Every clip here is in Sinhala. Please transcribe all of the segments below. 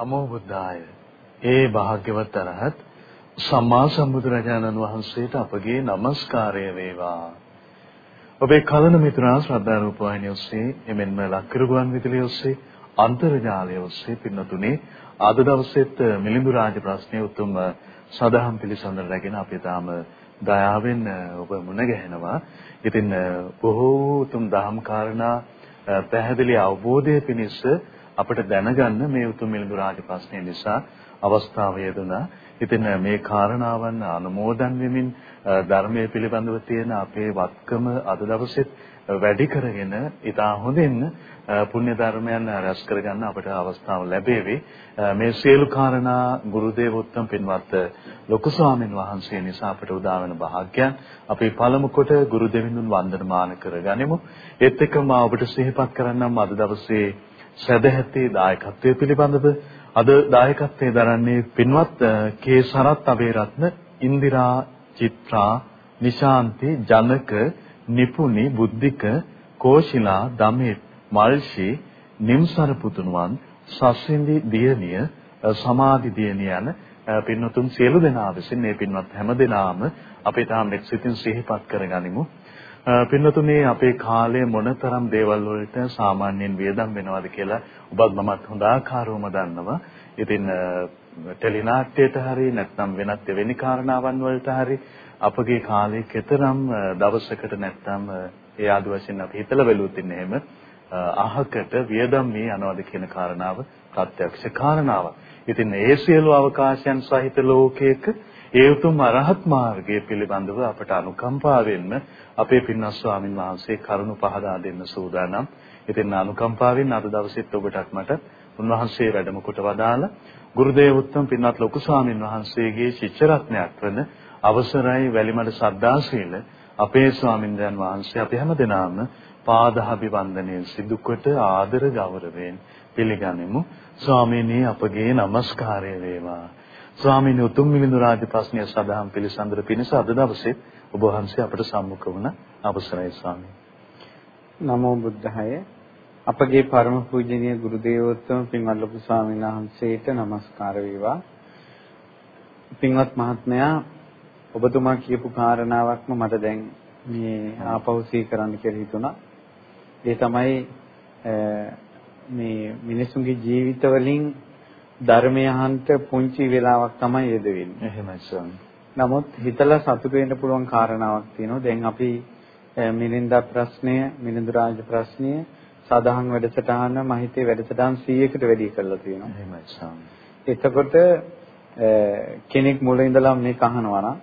නමෝ බුද්ධාය. ඒ භාග්‍යවත් අරහත් සම්මා සම්බුදුරජාණන් වහන්සේට අපගේ নমස්කාරය වේවා. ඔබේ කලන මිතුරා ශ්‍රද්ධා රූපවාහිනිය ඔස්සේ එමෙන්ම ලක්කිරුගුවන් විදුලිය ඔස්සේ අන්තර්ජාලය ඔස්සේ පින්නතුනේ අද දවසෙත් මිලිඳු රාජ ප්‍රශ්නයේ උතුම් සදහම් පිළිසඳර රැගෙන අපි තාම දයාවෙන් ඔබ මුණ ගැහෙනවා. ඉතින් බොහෝ උතුම් දහම් කාරණා පැහැදිලි අවබෝධය පිණිස අපිට දැනගන්න මේ උතුම් මිලිඳු රාජ ප්‍රශ්නය නිසා අවස්ථාව යෙදුණා. ඉතින් මේ කාරණාවන් අනුමෝදන් වෙමින් ධර්මයේ පිළිබඳව තියෙන අපේ වත්කම අද දවසෙත් වැඩි කරගෙන ඉතා හොඳින් පුණ්‍ය ධර්මයන් රැස් කරගන්න අපට අවස්ථාව ලැබේවි. මේ සියලු කාරණා ගුරු දේවෝත්තම පින්වත් ලොකු ස්වාමීන් වහන්සේ නිසා අපට උදා වෙන වාග්යන් අපි පළමු කොට ගුරු දෙවිඳුන් වන්දනමාන කරගනිමු. ඒත් එක්කම ඔබට සිහිපත් කරන්නම් අද දවසේ සදැහැති දායකත්වයේ පිළිබඳව අද දායකත්වයේ දරන්නේ පින්වත් කේ සරත් අබේරත්න ඉන්දිරා චිත්‍රා නිශාන්ති ජනක නිපුනි බුද්ධික කෝෂිලා දමේ මල්ෂි නිම්සර පුතුණුවන් සස්වින්දි දියණිය සමාධි දියණිය යන පින්වතුන් සියලු දෙනා විසින් මේ පින්වත් හැම දෙනාම අපේ තාම එක් සිතින් සිහිපත් කරගනිමු. පින්නතුනේ අපේ කාලය මොනතරම් දේවල් වලට සාමාන්‍යයෙන් වියදම් වෙනවද කියලා ඔබත් මමත් හොඳ ආකාරවම දන්නවා. ඉතින් ටෙලිනාට්‍යයට හරි නැත්නම් වෙනත් එවැනි කාරණාවන් වලට හරි අපගේ කාලේ කතරම් දවසකට නැත්නම් ඒ ආදි වශයෙන් අපි හිතලා බැලුවොත් ඉන්නේ එහෙම අහකට වියදම් මේ යනවාද කියන කාරණාව ප්‍රත්‍යක්ෂ කාරණාවක්. ඉතින් ඒ සියලු අවකාශයන් සහිත ලෝකයක ඒ උතුම් අරහත් මාර්ගය පිළිබඳව අපට අනුකම්පාවෙන්ම අපේ පින්වත් ස්වාමින් වහන්සේ කරුණ පහදා දෙන්න සූදානම්. ඉතින් අනුකම්පාවෙන් අද දවසෙත් ඔබටත් මට උන්වහන්සේ වැඩම කොට වදාලා ගුරුදේව උත්තම පින්වත් ලොකු ස්වාමින් වහන්සේගේ ශිෂ්‍ය රත්නයක් වන අවසරයි වැලිමඩ සද්දාශීල අපේ ස්වාමින්දයන් වහන්සේ අපි හැමදෙනාම පාදාභිවන්දනයෙන් සිදු කොට ආදර ගෞරවයෙන් පිළිගනිමු. ස්වාමීනි අපගේ নমස්කාරය වේවා. ස්වාමීන් උතුම් මිලිඳු රාජ ප්‍රශ්නය සදාම් පිළිසඳර පිණිස අද දවසේ ඔබ වහන්සේ අපට සම්මුඛ වුණ අවසරයි ස්වාමීන්. නමෝ බුද්ධාය. අපගේ පරම පූජනීය ගුරු දේවෝත්තම පින්වත් ලොකු ස්වාමීන් වහන්සේට নমස්කාර වේවා. පින්වත් මහත්මයා ඔබතුමා කියපු කාරණාවක්ම මට දැන් මේ ආපහු කරන්න කියලා හිතුණා. ඒ තමයි මේ මිනිසුන්ගේ ජීවිතවලින් ධර්මය අහන්ට පුංචි වෙලාවක් තමයි යෙද වෙන්නේ. එහෙමයි ස්වාමී. නමුත් හිතලා සතුට වෙන්න පුළුවන් කාරණාවක් තියෙනවා. දැන් අපි මිලින්දා ප්‍රශ්නය, මිලිඳු රාජ ප්‍රශ්නය සදාහන් වැඩසටහන මහිතේ වැඩසටහන් 100කට වැඩි කරලා තියෙනවා. එහෙමයි ස්වාමී. එතකොට කෙනෙක් මුල ඉඳලා මේක අහනවා නම්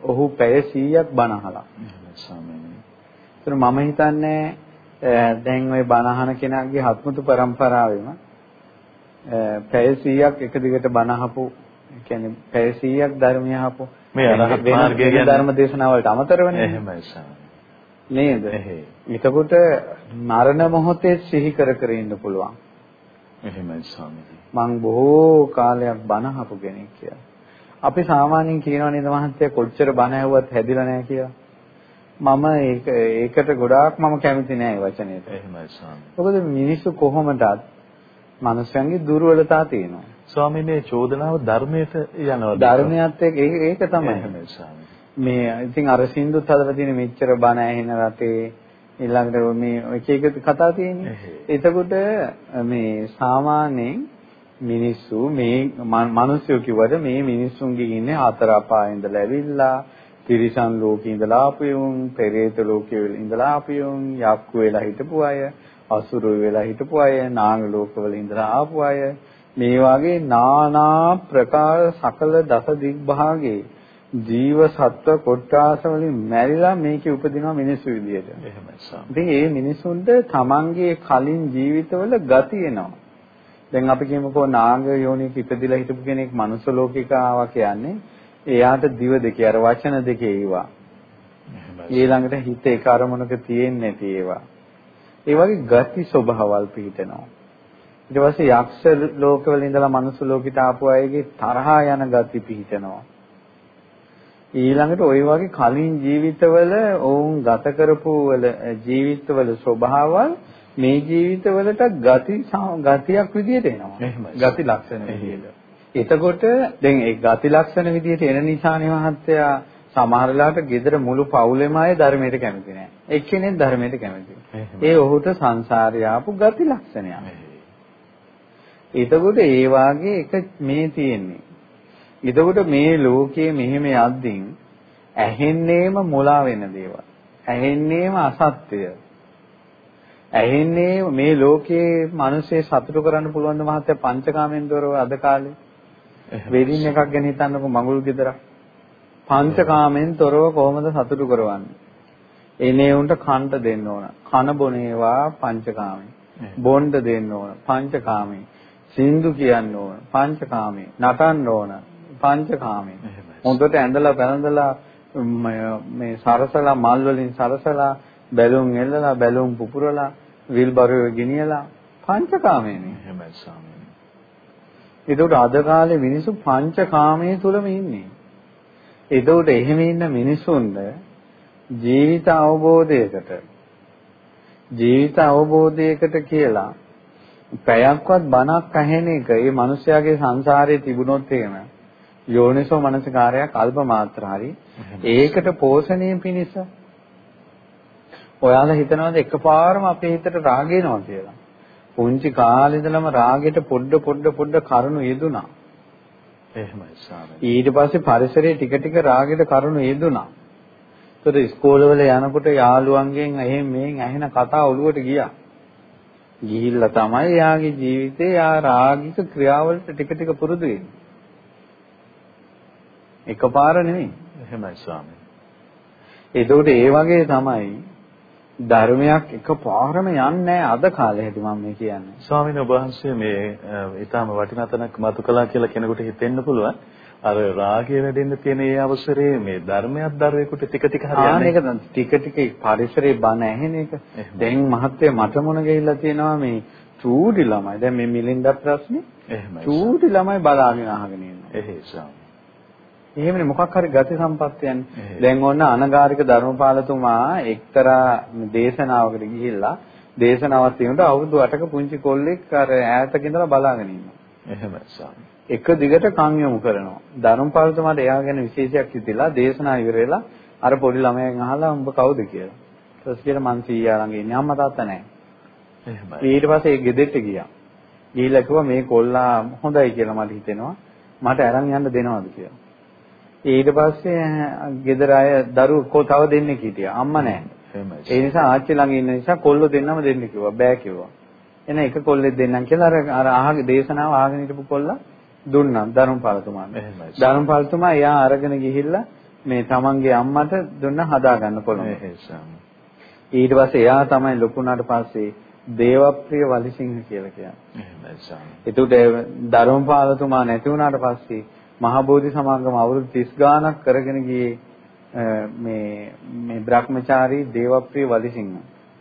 ඔහු පැය 100ක් බණ අහලා. එහෙමයි ස්වාමී. ඒතර මම හිතන්නේ දැන් ওই බණ අහන කෙනාගේ හත්මුතු පරම්පරාවෙම පැය 100ක් එක දිගට බණ අහපු කියන්නේ පැය 100ක් ධර්මය අහපු. මේ අරහත් මාර්ගය ගැන ධර්ම දේශනාවලට අමතරවනේ එහෙමයි නේද? එතකොට මරණ මොහොතේ සිහි කර කර ඉන්න පුළුවන්. එහෙමයි ස්වාමීනි. මං බොහෝ කාලයක් බණ අහපු කෙනෙක් කියලා. අපි සාමාන්‍යයෙන් කියනවා නේද මහත්තයා කොච්චර බණ ඇහුවත් හැදිලා නැහැ කියලා. මම ඒක ඒකට ගොඩාක් මම කැමති නෑ වචනේට එහෙමයි ස්වාමීනි. මොකද මිනිස්සු කොහොමදත් මනුස්සයන්ගේ දුර්වලතා තියෙනවා. ස්වාමීන් මේ චෝදනාව ධර්මයට යනවා. ධර්මයත් ඒක තමයි. මේ ඉතින් අර සින්දුත් හදලා තියෙන මෙච්චර බණ ඇහෙන රටේ ඊළඟට මේ එක එක කතා තියෙන්නේ. එතකොට මේ සාමාන්‍යයෙන් මිනිස්සු මේ මිනිස්සු කිව්වට මේ මිනිස්සුන්ගේ ඉන්නේ හතර අපායේ ඉඳලා ඇවිල්ලා තිරිසන් ලෝකේ ඉඳලා ආපියුන්, පෙරේත ලෝකේ ඉඳලා ආපියුන්, යක්කු වෙලා හිටපු අය, අසුරු වෙලා හිටපු අය, නාග ලෝකවල ඉඳලා ආපු අය මේ වගේ naනා ප්‍රකාර සකල දස දිග්භාගේ ජීව සත්ව කොට්ටාස වලින් මැරිලා මේකේ උපදිනවා මිනිස්සු විදියට. එහෙමයි සාම. ඉතින් මේ මිනිසුන්ට තමන්ගේ කලින් ජීවිතවල ගති එනවා. දැන් අපි කියමුකෝ නාග යෝනියක ඉපදිලා හිටපු කෙනෙක් මනුස්ස ලෝකික ආවා කියන්නේ එයාට දිව දෙකේ අර වචන දෙකේ ඒවා. ඊළඟට හිත එක අරමුණක තියෙන්නේ නැති ඒවා. ඒ වගේ ගති ස්වභාවල් පිහිටනවා. ඊට පස්සේ යක්ෂ ලෝකවල ඉඳලා මනුස්ස ලෝකෙට ආපු අයගේ තරහා යන ගති පිහිටනවා. ඊළඟට ওই වගේ කලින් ජීවිතවල ඔවුන් ගත කරපු වල ජීවිතවල ස්වභාවල් මේ ජීවිතවලට ගති ගතියක් විදියට එනවා. ගති ලක්ෂණ විදියට. එතකොට දැන් ඒ ගති ලක්ෂණ විදියට එන නිසානේ මහත්තයා සමහර වෙලාවට gedara මුළු පවුලෙම අය ධර්මයට කැමති නැහැ. එක්කෙනෙක් ධර්මයට කැමති. ඒ ඔහුට සංසාරය ආපු ගති ලක්ෂණයක්. එතකොට ඒ වාගේ එක මේ තියෙන්නේ. එතකොට මේ ලෝකයේ මෙහෙම යද්දී ඇහෙන්නේම මුලා වෙන දේවල්. ඇහෙන්නේම අසත්‍යය. ඇහෙන්නේ මේ ලෝකයේ මිනිස්සේ සතුටු කරන්න පුළුවන් ද මහත්තයා පංචකාමෙන් දොරව අද කාලේ. වෙඩින් එකක් ගැන හිතන්නකො මඟුල් ගෙදරක්. පංචකාමෙන් තොරව කොහොමද සතුටු කරවන්නේ? එනේ උන්ට කන්ට දෙන්න ඕන. කන බොනේවා පංචකාමෙන්. බොණ්ඩ දෙන්න ඕන පංචකාමෙන්. සින්දු කියන්න ඕන පංචකාමෙන්. නටන්න ඕන පංචකාමෙන්. හොඳට ඇඳලා පැනඳලා මේ සරසලා මල් වලින් සරසලා බැලුම් එල්ලලා බැලුම් පුපුරලා විල්බරුවේ ගෙනියලා පංචකාමයනේ. එහෙමයි ස්වාමීනි. ඒකට අද කාලේ මිනිස්සු පංචකාමයේ තුලම ඉන්නේ. ඒකට එහෙම ඉන්න මිනිසුන්ද ජීවිත අවබෝධයකට ජීවිත අවබෝධයකට කියලා පැයක්වත් බණක් අහෙන එක ඒ මිනිස්යාගේ සංසාරයේ තිබුණොත් එහෙම යෝනිසෝ මනසකාරයක් අල්ප මාත්‍ර හරි ඒකට පෝෂණය පිණිස ඔයාලා හිතනවාද එකපාරම අපේ හිතට රාගය එනවා කියලා? පුංචි කාලේ ඉඳලම රාගෙට පොඩ පොඩ පොඩ කරුණු යෙදුනා එහෙමයි ස්වාමී. ඊට පස්සේ පරිසරයේ ටික ටික රාගෙට කරුණු යෙදුනා. ඒතර ඉස්කෝලවල යනකොට යාළුවන්ගෙන් එහෙන් මෙහෙන් ඇහෙන කතා ඔළුවට ගියා. ගිහිල්ලා තමයි යාගේ ජීවිතේ යා රාගික ක්‍රියාවලට ටික ටික පුරුදු වෙන්නේ. එකපාර නෙමෙයි. එහෙමයි ස්වාමී. ඒතකොට ඒ වගේ තමයි ධර්මයක් එකපාරම යන්නේ අද කාලේ හැටි මම මේ කියන්නේ. ස්වාමීන් වහන්සේ මේ ඊටාම වටිනා තැනක් මතු කළා කියලා කෙනෙකුට හිතෙන්න පුළුවන්. අර රාගය වැඩෙන්න තියෙන ඒ අවසරයේ මේ ධර්මයක් දරුවෙකුට ටික ටික හරියන්නේ. ඒක ටික ටික පරිසරේ බණ ඇහෙන එක. දැන් මහත්ය මට මොන ගිහිල්ලා තියෙනවා මේ චූටි ළමයි. දැන් මේ මිලින්ද ප්‍රශ්නේ. එහෙමයි. චූටි ළමයි බලාගෙන අහගෙන ඉන්නවා. එහෙයි ස්වාමී. එහෙමනේ මොකක් හරි ගති සම්පත්තියන්නේ. දැන් ඔන්න අනගාരിക ධර්මපාලතුමා එක්තරා දේශනාවකට ගිහිල්ලා දේශනාවක් තියෙනකොට අවුරුදු 8ක පුංචි කොල්ලෙක් අර ඈතක ඉඳලා බලාගෙන ඉන්නවා. එහෙමයි ස්වාමී. එක දිගට කන් යොමු කරනවා. ධර්මපාලතුමාට එයා ගැන විශේෂයක් හිතිලා දේශනා ඉවර වෙලා අර පොඩි ළමයන් අහලා උඹ කවුද කියලා. ඊට පස්සේ කියලා මං සීයා ළඟ ඉන්නේ අම්මා තාත්තා නැහැ. එහෙමයි. ඊට පස්සේ ඒ ගෙදෙට්ට ගියා. ගිහිල්ලා කිව්වා මේ කොල්ලා හොඳයි කියලා මට හිතෙනවා. මට අරන් යන්න දෙනවද කියලා. ඊට පස්සේ ගෙදර අය දරුවෝ තව දෙන්නෙක් හිටියා. අම්මා නැහැ. ඒ නිසා ආච්චි ළඟ ඉන්න නිසා කොල්ලෝ දෙන්නම දෙන්න කිව්වා. බෑ කිව්වා. එන එක කොල්ලෙක් දෙන්නම් කියලා අර අර අහගේ දේශනාව අහගෙන හිටපු කොල්ලා දුන්නා ධර්මපාලතුමාට. ධර්මපාලතුමා එයා අරගෙන ගිහිල්ලා මේ තමන්ගේ අම්මට දුන්න හදා ගන්න කොළඹ. ඊට පස්සේ එයා තමයි ලොකුනාට පස්සේ දේවප්‍රිය වලිසිංහ කියලා කියන්නේ. එතකොට ධර්මපාලතුමා නැති වුණාට පස්සේ මහා බෝධි සමාගම අවුරුදු 30 ගාණක් කරගෙන ගියේ මේ මේ Brahmachari දේවප්‍රිය වලිසිංහ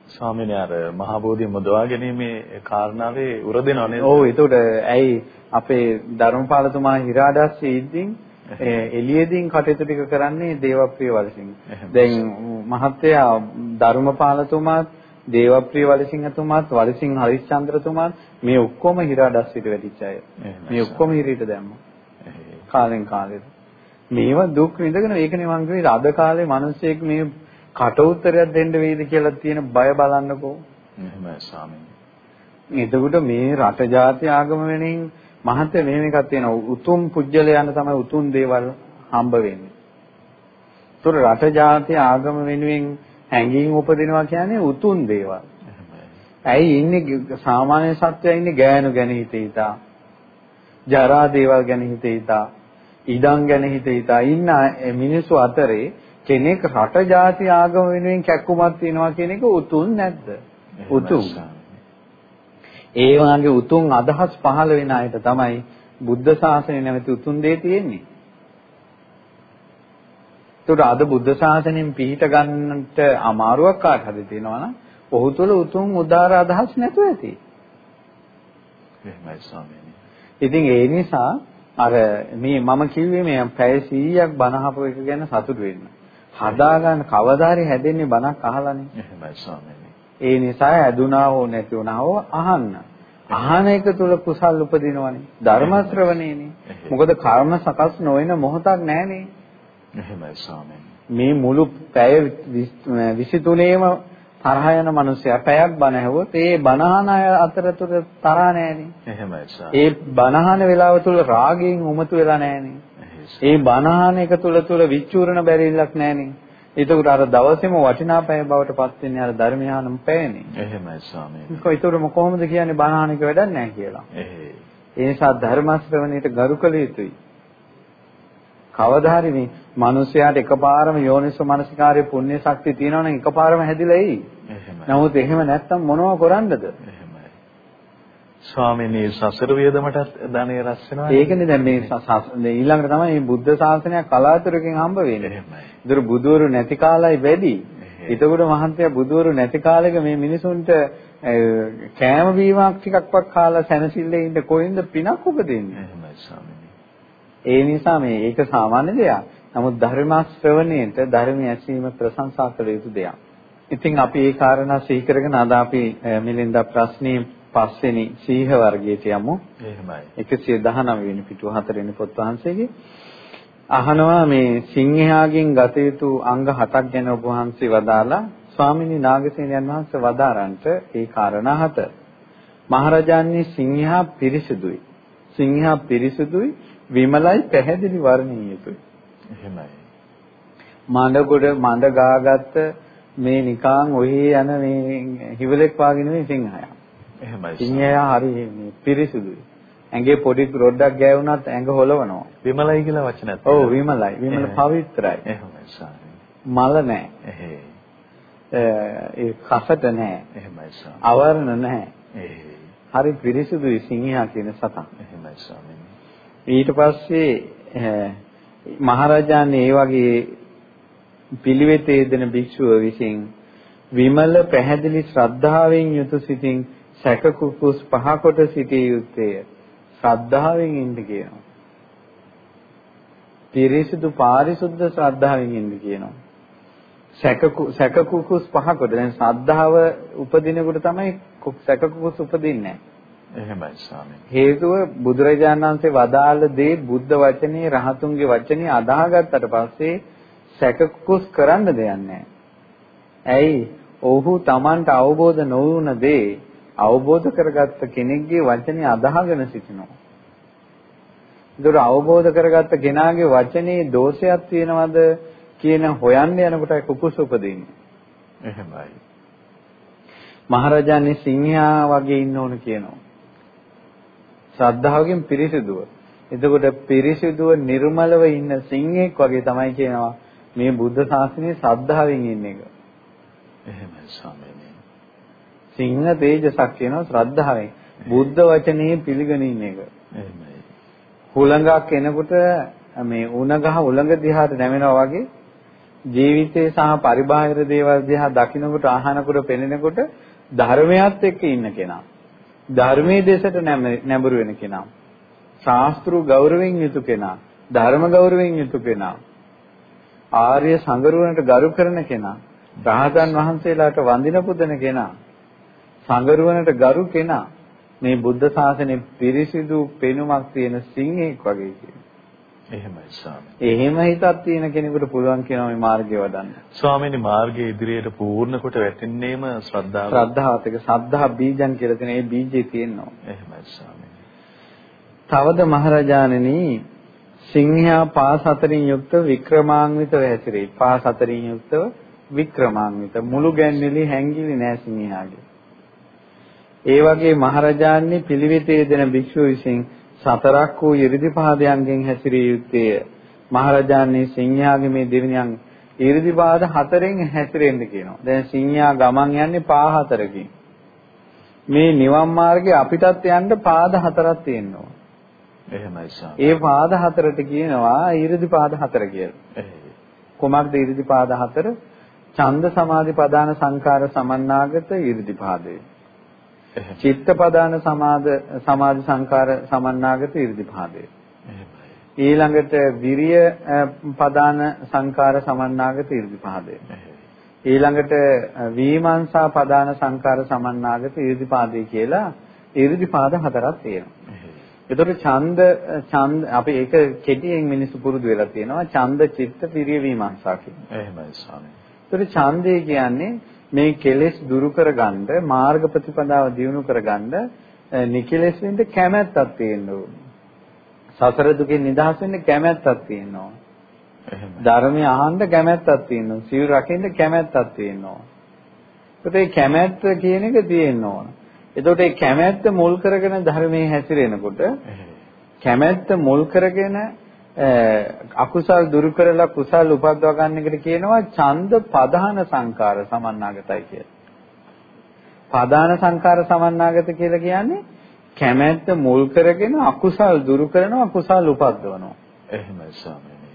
ස්වාමීන් වහන්සේ මහා බෝධි මුදවා ගැනීමේ කාරණාවේ උර දෙනව නේද? ඔව් ඒතකොට ඇයි අපේ ධර්මපාලතුමා හිරාඩස්සේ ඉද්දින් එළියේදීන් කටයුතු ටික කරන්නේ දේවප්‍රිය වලිසිංහ. දැන් මහත්තයා ධර්මපාලතුමාත් දේවප්‍රිය වලිසිංහතුමාත් වලිසිංහ හරිශ්චන්ද්‍රතුමාත් මේ ඔක්කොම හිරාඩස්සිට වැඩිච්ච අය. මේ ඔක්කොම හිරීට දැම්මා. කාලෙන් කාලෙට. මේවා දුක් විඳගෙන ඒකනේ මං කිව්වේ අද කාලේ මිනිස්සෙක් මේ කට උත්තරයක් දෙන්න වෙයිද කියලා තියෙන බය බලන්නකෝ. එහෙමයි ස්වාමීනි. එතකොට මේ රට ජාති ආගම වෙනින් මහත්ය මෙහෙම එකක් තියෙනවා. උතුම් පුජ්‍යලයන් තමයි උතුම් දේවල් හම්බ වෙන්නේ. ඒතර රට ජාති ආගම වෙනුවෙන් හැඟීම් උපදිනවා කියන්නේ උතුම් දේවල්. ඇයි ඉන්නේ සාමාන්‍ය සත්‍යය ඉන්නේ ගෑනු ගැන හිත හිතා. ජරා දේවල් ගැන හිත හිතා. ඉඩම් ගැන හිත හිතා ඉන්න මිනිස්සු අතරේ කෙනෙක් රට ජාති ආගම වෙනුවෙන් කැක්කුමක් තියනවා කියන එක උතුම් නැද්ද? උතුම්. ඒ වගේ උතුම් අදහස් පහළ වෙන අයට තමයි බුද්ධ ශාසනය නැමැති උතුම් දේ තියෙන්නේ. ඒකට අද බුද්ධ ශාසනයෙන් පිළිහිට ගන්නට අමාරුවක් කාට හරි තියෙනවා නම් ඔහු තුල උතුම් උදාර අදහස් නැතුව ඇති. එහෙමයි ස්වාමීනි. ඉතින් ඒ නිසා අර මේ මම කිව්වේ මේ පැය 100ක් බනහපු එක ගැන සතුටු වෙන්න. හදාගන්න කවදාරි හැදෙන්නේ බනක් අහලානේ. එහෙමයි ස්වාමීනි. ඒ නිසා ඇදුනා හෝ නැති වුණා හෝ අහන්න. අහන එක තුල කුසල් උපදිනවනේ. ධර්ම ශ්‍රවණේනේ. මොකද කර්ම සකස් නොවන මොහොතක් නැහනේ. එහෙමයි ස්වාමීනි. මේ මුළු පැය 23ේම තරහ යන මිනිස්සයා පැයක් බණ ඇහුවොත් ඒ බණහන අතරතුර තරහ නැහනේ. එහෙමයි ඒ බණහන වෙලාව තුල රාගයෙන් උමතු වෙලා නැහනේ. ඒ බණහන එක තුල තුල විචූරණ බැරිලක් නැහනේ. ඒකට අර දවසේම වටිනා පැය බවට පත් වෙන්නේ අර ධර්මයානම් පැයනේ. එහෙමයි ස්වාමීනි. ඒක ඒතරම කොහොමද කියන්නේ බණහනික වැඩක් නැහැ කියලා. එහෙයි. ඒ නිසා ධර්ම ශ්‍රවණයට ගරු කළ යුතුයි. කවදා හරි මේ මිනිස්යාට එකපාරම යෝනිසෝ මනසිකාරයේ පුණ්‍ය ශක්තිය තියෙනවනම් එකපාරම හැදිලා එයි. නමුත් එහෙම නැත්තම් මොනව කරන්නද? ස්වාමීනි සසර වේදමටත් ධනෙ රැස් වෙනවා. ඒකනේ දැන් මේ ඊළඟට තමයි මේ බුද්ධ ශාසනයක් කලාතුරකින් හම්බ වෙන්නේ. ඒතර බුදවරු නැති කාලයි වැඩි. එතකොට මහන්තයා බුදවරු නැති කාලෙක මේ මිනිසුන්ට කෑම බීමක් ටිකක්වත් කාලා සැනසille ඉන්න කොයින්ද පිනක් උපදින්නේ? එහෙමයි ස්වාමීනි. ඒ නිසා මේ ඒක සාමාන්‍ය දෙයක්. නමුත් ධර්ම ශ්‍රවණයට ධර්ම ඇසීම ප්‍රශංසා කළ යුතු දෙයක්. ඉතින් අපි ඒ කාරණා සිහි කරගෙන අද අපි මිලින්ද ප්‍රශ්නේ පස්වෙනි සීහ වර්ගයට යමු. එහෙමයි. 119 වෙනි පිටුව 4 වෙනි පොත් වහන්සේගේ අහනවා මේ සිංහයාගෙන් ගත යුතු අංග හතක් ගැන ඔබ වහන්සේ වදාලා ස්වාමිනී නාගසේනයන් වහන්සේ වදාරන්ට ඒ කාරණා හත. මහරජාණන් සිංහයා පිරිසුදුයි. සිංහයා පිරිසුදුයි විමලයි පැහැදිලි වර්ණීයතුයි. එහෙමයි. මඬ ගොඩ මඬ ගාගත්ත මේ නිකාන් ඔහි යන මේ හිවලෙක් වාගේ නෙවෙයි සිංහයා. එහෙමයි. සිංහයා හරි පිරිසුදුයි. ඇඟේ පොඩි රොඩක් ගෑවුනත් ඇඟ හොලවනවා. විමලයි කියලා වචනයක්. ඔව් විමලයි. විමල පවිත්‍රායි. එහෙමයි ස්වාමී. මල නැහැ. එහෙයි. ඒ කසට නැහැ. එහෙමයි ස්වාමී. අවර්ණ නැහැ. එහෙයි. හරි පිරිසුදුයි සිංහයා කියන සතා. එහෙමයි ස්වාමී. ඊට පස්සේ මහරජාණන් ඒ වගේ පිළිවෙතේ දෙන භික්ෂුව විසින් විමල පැහැදිලි ශ්‍රද්ධාවෙන් යුතු සිතින් සැක කුකුස් පහ කොට සිටිය යුත්තේය. ශ්‍රද්ධාවෙන් ඉන්න කියනවා. පිරිසිදු පාරිශුද්ධ ශ්‍රද්ධාවෙන් ඉන්න කියනවා. සැක සැක කුකුස් පහ කොට දැන් ශ්‍රද්ධාව උපදිනකොට තමයි සැක කුකුස් උපදින්නේ. එහෙමයි ස්වාමී. හේතුව බුදුරජාණන් වහන්සේ වදාළ දේ බුද්ධ වචනේ රහතුන්ගේ වචනේ අදාහගත්තට පස්සේ සැකකුස් කරන්න දෙයක් නැහැ. ඇයි? ඔහු Tamanට අවබෝධ නොවුන දේ අවබෝධ කරගත්ත කෙනෙක්ගේ වචනේ අදාහගෙන සිටිනවා. ඒතර අවබෝධ කරගත්ත කෙනාගේ වචනේ දෝෂයක් තියෙනවද කියන හොයන්න යනකොට කුකුස උපදින්නේ. එහෙමයි. මහරජාණන් සිංහයා වගේ ඉන්න ඕන කියනවා. ශ්‍රද්ධාවකින් පිරිසිදුව. එතකොට පිරිසිදුව නිර්මලව ඉන්න සිංහෙක් වගේ තමයි කියනවා මේ බුද්ධ ශාසනයේ ශ්‍රද්ධාවෙන් ඉන්න එක. එහෙමයි ස්වාමීනි. සිංහ තේජසක් කියනවා ශ්‍රද්ධාවෙන්. බුද්ධ වචනේ පිළිගනින්න එක. එහෙමයි. හුළඟක් එනකොට මේ උණ ගහ උළඟ දිහාට නැමෙනවා වගේ ජීවිතේ සහ පරිබාහිර දේවල් දිහා දකින්නකොට අහනකොට පෙනෙනකොට ධර්මයත් එක්ක ඉන්න කෙනා. ධර්මයේ දෙසට නැඹුරු වෙන කෙනා. ශාස්ත්‍රු ගෞරවයෙන් යුතු කෙනා. ධර්ම ගෞරවයෙන් යුතු කෙනා. ආර්ය සංගරුවනට ගරු කරන කෙනා. රහතන් වහන්සේලාට වඳින පුදන කෙනා. සංගරුවනට ගරු කෙනා. මේ බුද්ධ ශාසනයේ පිරිසිදු පෙනුමක් තියෙන සිංහෙක් වගේ කියනවා. එහෙමයි ස්වාමී. එහෙම හිතක් තියෙන කෙනෙකුට පුළුවන් කියනවා මේ මාර්ගය වඩන්න. ස්වාමීනි මාර්ගයේ ඉදිරියට පූර්ණ කොට වැටෙන්නේම ශ්‍රද්ධාව. ශ්‍රද්ධාවත් එක ශ්‍රද්ධා බීජන් කියලා තියෙන ඒ බීජේ තියෙනවා. එහෙමයි ස්වාමීනි. තවද මහරජාණෙනි සිංහයා පාස් හතරින් යුක්ත වික්‍රමාන්විතව හැසිරේ. පාස් හතරින් යුක්තව වික්‍රමාන්විත මුළු ගැන්විලි හැංගිලි නෑ සිංහයාගේ. ඒ වගේ මහරජාණනි පිළිවෙතේ දෙන භික්ෂුව විසින් සතරක් වූ 이르දිපාදයන්ගෙන් හැසිරිය යුත්තේ මහරජාණන් සිංහයාගේ මේ දෙවියන් 이르දිපාද හතරෙන් හැසිරෙන්න කියනවා. දැන් සිංහයා ගමන් යන්නේ පා හතරකින්. මේ නිවන් මාර්ගේ අපිටත් යන්න පාද හතරක් තියෙනවා. එහෙමයි සාම. ඒ පාද හතරට කියනවා 이르දිපාද හතර කියලා. කොමක්ද 이르දිපාද හතර? ඡන්ද සමාධි ප්‍රදාන සංකාර සමන්නාගත 이르දිපාදේ. චිත්තපදාන සමාද සමාධි සංකාර සමන්නාගත irdipaදේ. ඊළඟට විරිය පදාන සංකාර සමන්නාගත irdipaදේ. ඊළඟට වීමංසා පදාන සංකාර සමන්නාගත irdipaදේ කියලා irdipaද හතරක් තියෙනවා. ඒතර ඡන්ද ඡන්ද අපි ඒක කෙටියෙන් මිනිස්සු පුරුදු වෙලා තියෙනවා ඡන්ද චිත්ත විරිය වීමංසා කියන. එහෙමයි ස්වාමී. ඒතර ඡන්දේ කියන්නේ මේ කෙලෙස් දුරු කරගන්න මාර්ග ප්‍රතිපදාව දියුණු කරගන්න නිකලෙස් වෙන්න කැමැත්තක් තියෙන්න ඕනේ. සසර දුකෙන් නිදහස් වෙන්න කැමැත්තක් තියෙන්න ඕනේ. ධර්මය අහන්න කැමැත්තක් තියෙනවා. සිල් රකින්න කැමැත්තක් තියෙනවා. ඒකට මේ කැමැත්ත කියන එක තියෙන්න ඕන. එතකොට මේ කැමැත්ත මුල් කරගෙන ධර්මයේ හැසිරෙනකොට කැමැත්ත මුල් කරගෙන අකුසල් දුරු කරලා කුසල් උපද්දව ගන්න එකට කියනවා ඡන්ද පදාන සංකාර සමන්නාගතයි කියලා. පදාන සංකාර සමන්නාගත කියලා කියන්නේ කැමැත්ත මුල් කරගෙන අකුසල් දුරු කරනවා කුසල් උපද්දවනවා. එහෙමයි ස්වාමීනි.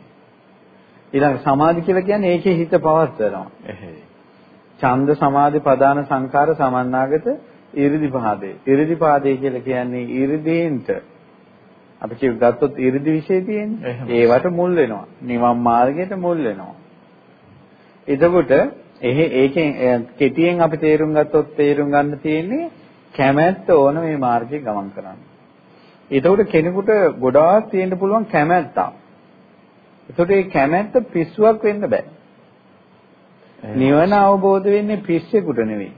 ඊළඟ සමාධි කියලා කියන්නේ ඒකේ හිත පවත්වනවා. එහෙයි. ඡන්ද සමාධි පදාන සංකාර සමන්නාගත ඉරිදි පහදේ. ඉරිදි පාදේ කියලා කියන්නේ ඉරිදීන්ට අපි කිය ගත්තොත් 이르දි વિશે තියෙන්නේ. ඒවට මුල් වෙනවා. නිවන් මාර්ගයට මුල් වෙනවා. එතකොට එහෙ ඒකෙන් කෙටියෙන් අපි තේරුම් ගත්තොත් තේරුම් ගන්න තියෙන්නේ කැමැත්ත ඕන මේ මාර්ගේ ගමන් කරන්න. එතකොට කෙනෙකුට ගොඩාක් තියෙන්න පුළුවන් කැමැත්තක්. එතකොට මේ කැමැත්ත පිස්සුවක් වෙන්න බෑ. නිවන අවබෝධ වෙන්නේ පිස්සෙකුට නෙවෙයි.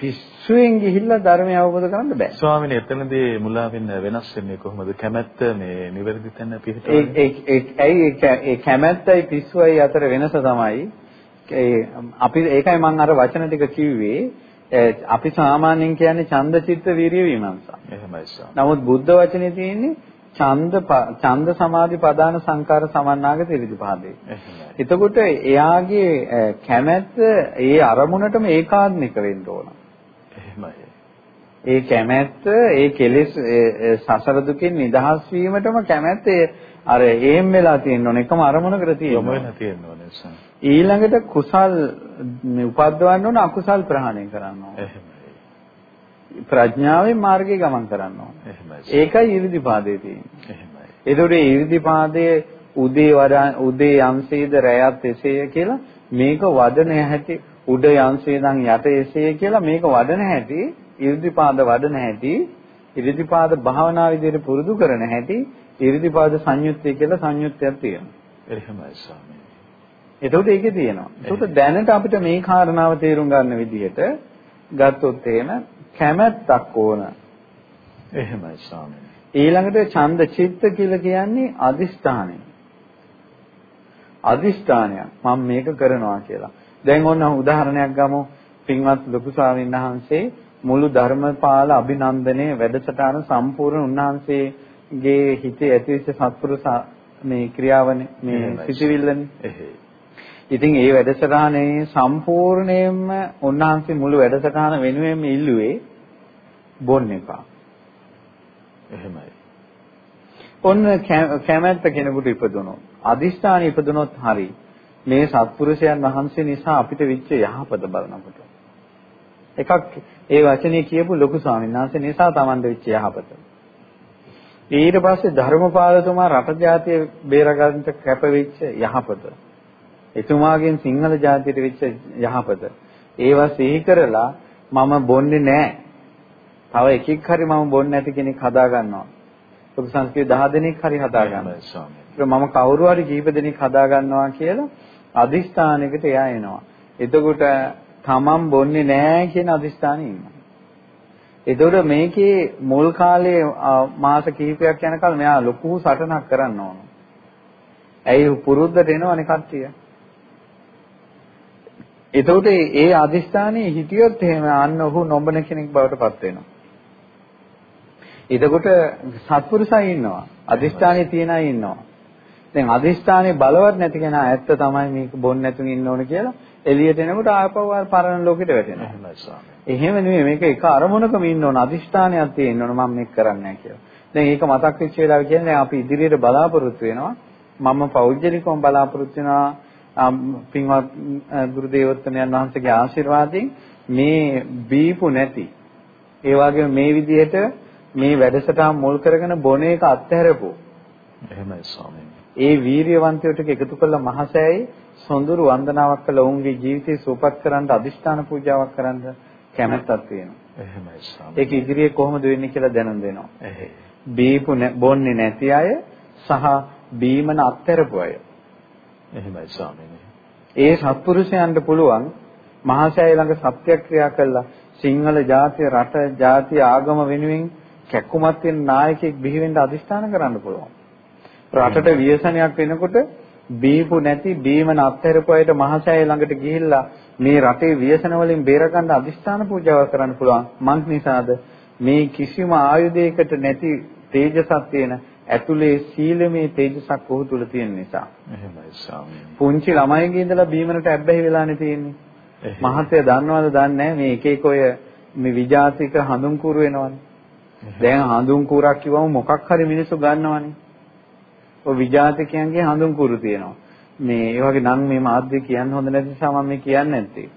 පිස්සුවෙන් ගිහිල්ලා ධර්මය අවබෝධ කරගන්න බෑ. ස්වාමීනි එතනදී මුලා වෙන්න වෙනස් වෙන්නේ කොහොමද? කැමැත්ත මේ නිවැරදි තැන පිහිටවන්නේ. ඒ ඒ ඒ කැමැත්තයි පිස්සුවයි අතර වෙනස තමයි අපි ඒකයි මම අර වචන ටික කිව්වේ අපි සාමාන්‍යයෙන් කියන්නේ ඡන්ද චිත්ත වීරිය විමර්ශන. එහෙමයි ස්වාමී. නමුත් බුද්ධ වචනේ තියෙන්නේ ඡන්ද ඡන්ද සමාධි ප්‍රදාන සංකාර සමන්නාගත ඉරිදිපාදේ. එතකොට එයාගේ කැමැත්ත ඒ අරමුණටම ඒකාත්මික වෙන්න ඕන. ඒ කැමැත්ත ඒ කෙලෙස් සසර දුකෙන් නිදහස් වීමටම කැමැත්ත අර එහෙම වෙලා තියෙන්න ඕනේ එකම අරමුණකට තියෙන්න යොමු වෙන තියෙන්න ඕනේ ඊළඟට කුසල් උපද්දවන්න ඕන අකුසල් ප්‍රහාණය කරන්න ඕන. ප්‍රඥාවෙන් මාර්ගයේ ගමන් කරන්න ඕන. එහෙමයි. ඒකයි 이르දිපාදේ තියෙන්නේ. එහෙමයි. ඒතකොට 이르දිපාදයේ උදේ වඩා උදේ යම්සේද රැයත් එසේය කියලා මේක වඩන හැටි උඩ යම්සේ නම් යට එසේය කියලා මේක වඩන හැටි 이르දිපාද වඩන හැටි ඉරිදිපාද භාවනා විදිහට පුරුදු කරන හැටි ඉරිදිපාද සංයුත්තය කියලා සංයුත්තයක් තියෙනවා. එහෙමයි ස්වාමී. එතකොට ඒකේ තියෙනවා. එතකොට දැනට අපිට මේ කාරණාව තේරුම් ගන්න විදිහට ගත්තොත් එහෙම කැමැත්තක් ඕන. එහෙමයි ස්වාමීනි. ඊළඟට ඡන්ද චිත්ත කියලා කියන්නේ අදිෂ්ඨානය. අදිෂ්ඨානයක් මම මේක කරනවා කියලා. දැන් ඔන්න උදාහරණයක් ගමු. පින්වත් ලොකු ස්වාමීන් වහන්සේ මුළු ධර්මපාල අභිනන්දනයේ වැඩසටහන සම්පූර්ණ උන්වහන්සේගේ හිතේ ඇතිවෙච්ච සත්පුරුෂ මේ ක්‍රියාවනේ මේ සිටිවිල්ලනේ. ඉතින් ඒ වැඩසටහනේ සම්පූර්ණයෙන්ම උන්වහන්සේ මුළු වැඩසටහන වෙනුවෙන්ම ඉල්ලුවේ බොන්න එපා. එහෙමයි. ඔන්න කැමැත්ත කෙනෙකුට ඉපදුනොත්, අදිෂ්ඨාන ඉපදුනොත් හරි. මේ සත්පුරුෂයන් වහන්සේ නිසා අපිට විච්ච යහපත බලනකොට. එකක් ඒ වචනේ කියපු ලොකු ස්වාමීන් වහන්සේ නිසා Tamande විච්ච යහපත. ඊට පස්සේ ධර්මපාලතුමා රට ජාතිය බේරගන්න කැපවෙච්ච යහපත. එතුමාගෙන් සිංහල ජාතියට වෙච්ච යහපත. ඒවා සිහි කරලා මම බොන්නේ නැහැ. තව එකෙක් හරි මම බොන්නේ නැති කෙනෙක් හදා ගන්නවා. සුදු සංස්කෘතිය 10 දෙනෙක් හරි හදා ගන්නවා ස්වාමී. මම කවුරු හරි කීප දෙනෙක් හදා ගන්නවා කියලා අදිස්ථානයකට එයා එනවා. එතකොට තමන් බොන්නේ නැහැ කියන අදිස්ථානෙ ඉන්නවා. එතකොට මේකේ මුල් කාලේ මාස කිහිපයක් යනකල් මෙයා ලොකු සටනක් කරන්න ඕන. ඇයි පුරුද්දට එනවනේ කට්ටිය. එතකොට ඒ අදිස්ථානයේ හිටියොත් එහෙම අන්න ඔහු නොබන කෙනෙක් බවට පත් වෙනවා. එතකොට සත්පුරුෂයි ඉන්නවා. අදිස්ථානයේ තියන අය ඉන්නවා. දැන් අදිස්ථානයේ බලවත් නැති කෙනා ඇත්ත තමයි මේක බොන්න නැතුන් ඉන්න ඕන කියලා එළියට එනකොට ආපහු ආ පරණ ලෝකෙට වැටෙනවා. එහෙම නෙමෙයි මේක එක අරමුණකම ඉන්න ඕන අදිස්ථානයක් තියෙන්න ඕන මම මේක කරන්නේ කියලා. දැන් ඒක මතක් වෙච්ච වෙලාව කියන්නේ අපි ඉදිරියට බලාපොරොත්තු වෙනවා. මම පෞද්ගලිකවම බලාපොරොත්තු වෙනවා පින්වත් ගුරු දේවෝත්තමයන් වහන්සේගේ ආශිර්වාදයෙන් මේ බීපු නැති ඒ වගේම මේ විදිහට මේ වැඩසටහන් මුල් කරගෙන බොන එක අත්හැරපු එහෙමයි ස්වාමීනි. ඒ වීරියවන්තයෝ ටික එකතු කළා මහසෑයි සොඳුරු වන්දනාවක් කළ ඔවුන්ගේ ජීවිතේ සූපත් කරන්න අදිෂ්ඨාන පූජාවක් කරන්න කැමැත්තක් තියෙනවා. එහෙමයි ස්වාමීනි. ඒක ඉදිරියේ කොහොමද වෙන්නේ කියලා දැනුම් දෙනවා. එහෙයි. බීපු බොන්නේ නැති අය සහ බීමන අත්හැරපු අය. එහෙමයි ස්වාමීනි. ඒ සත්පුරුෂයන්ට පුළුවන් මහසෑය ළඟ සත්‍යක්‍රියා කළා සිංහල ජාතිය රට ජාතිය ආගම වෙනුවෙන් කැක්කුමත් වෙන නායකයෙක් බිහි වෙන්න අදිෂ්ඨාන කරන්න පුළුවන්. රටට ව්‍යසනයක් වෙනකොට බීපු නැති බීමන අත්හැරපු අයට මහසෑය ළඟට ගිහිල්ලා මේ රටේ ව්‍යසන වලින් බේරගන්න අදිෂ්ඨාන පූජාවක් කරන්න පුළුවන්. මං නිසාද මේ කිසිම ආයුධයකට නැති තේජසක් තියෙන ඇතුලේ සීලමේ තේජසක් ඔහු තුල තියෙන නිසා. එහෙමයි ස්වාමීනි. පුංචි ළමයිගේ ඉඳලා බීමනට ඇබ්බැහි වෙලානේ තියෙන්නේ. මහත්ය දන්නවද දන්නේ මේ එක එක ඔය මේ විජාතික හඳුන් කුරු වෙනවනේ. දැන් හඳුන් කුරක් කිව්වම මොකක් හරි මිනිස්සු ගන්නවනේ. ඔය විජාතිකයන්ගේ හඳුන් කුරු තියෙනවා. මේ ඒ වගේ නම් මේ මාධ්‍ය කියන්න හොඳ නැති නිසා මම මේ කියන්නේ නැත්තේ.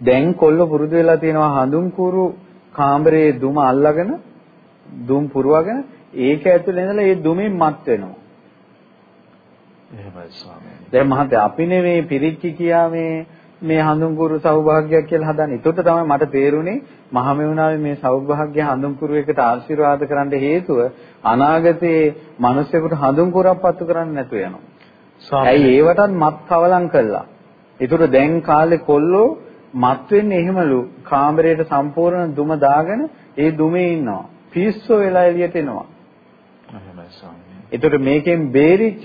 දැන් කොල්ල පුරුදු වෙලා තියෙනවා හඳුන් කුරු කාමරේ දුම අල්ලගෙන දුම් පුරවගෙන ඒක ඇතුලේ ඉඳලා ඒ දුමෙන් මත් වෙනවා. එහෙමයි ස්වාමීනි. දැන් මහත්තයා අපි නෙමේ පිරිච්චි කියා මේ මේ හඳුන්කුරු සෞභාග්‍යයක් කියලා හදන්නේ. ඒකට තමයි මට තේරුනේ මහමෙවුනාවේ මේ සෞභාග්‍ය හඳුන්කුරු එකට ආශිර්වාද කරන්න හේතුව අනාගතයේ මිනිස්සුන්ට හඳුන්කුරක් පත්තු කරන්න නැතුව යනවා. ඇයි ඒවටත් මත් කවලම් කළා. ඒතර දැන් කාලේ කොල්ලෝ මත් වෙන්නේ එහෙමලු කාමරයට සම්පූර්ණ දුම දාගෙන ඒ දුමේ ඉන්නවා. පිස්සෝ වෙලා එළියට එනවා. එහෙමයි ස්වාමීනි. ඒතර මේකෙන් බේරිච්ච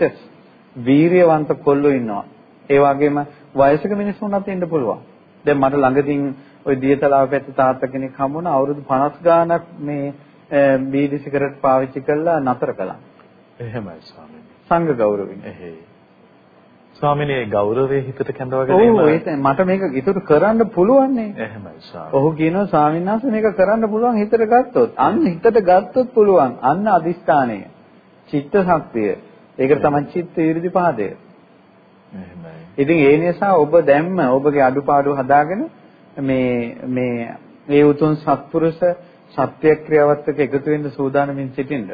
වීරියවන්ත කොල්ලෝ ඉන්නවා. ඒ වගේම වයසක මිනිස්සුන්වත් ඉන්න පුළුවන්. දැන් මට ළඟදීන් ওই දියතලාව පැත්තේ තාත්තා කෙනෙක් හම්බුණා අවුරුදු 50 ගාණක් මේ බීඩි සිගරට් පාවිච්චි කළා නතර කළා. එහෙමයි ස්වාමීනි. සංඝ ගෞරවයෙන්. එහෙයි. ස්වාමිනේ ගෞරවයේ හිතට කැඳවගෙන ඔව් ඒක මට මේක ඉතුරු කරන්න පුළුවන් නේ. එහෙමයි ස්වාමී. ඔහු කියනවා ස්වාමීන් වහන්සේ මේක කරන්න පුළුවන් හිතට ගත්තොත්. අන්න හිතට ගත්තොත් පුළුවන්. අන්න අදිස්ථානය. චිත්ත ශක්තිය. ඒකට තමයි චිත්ත ඊර්ධිපාදය. එහෙමයි. ඉතින් ඒ නිසා ඔබ දැම්ම ඔබගේ අඩුපාඩු හදාගෙන මේ මේ මේ උතුම් සත්පුරුෂ සත්‍යක්‍රියාවත් එක්ක එකතු වෙන්න සූදානමින් සිටින්න.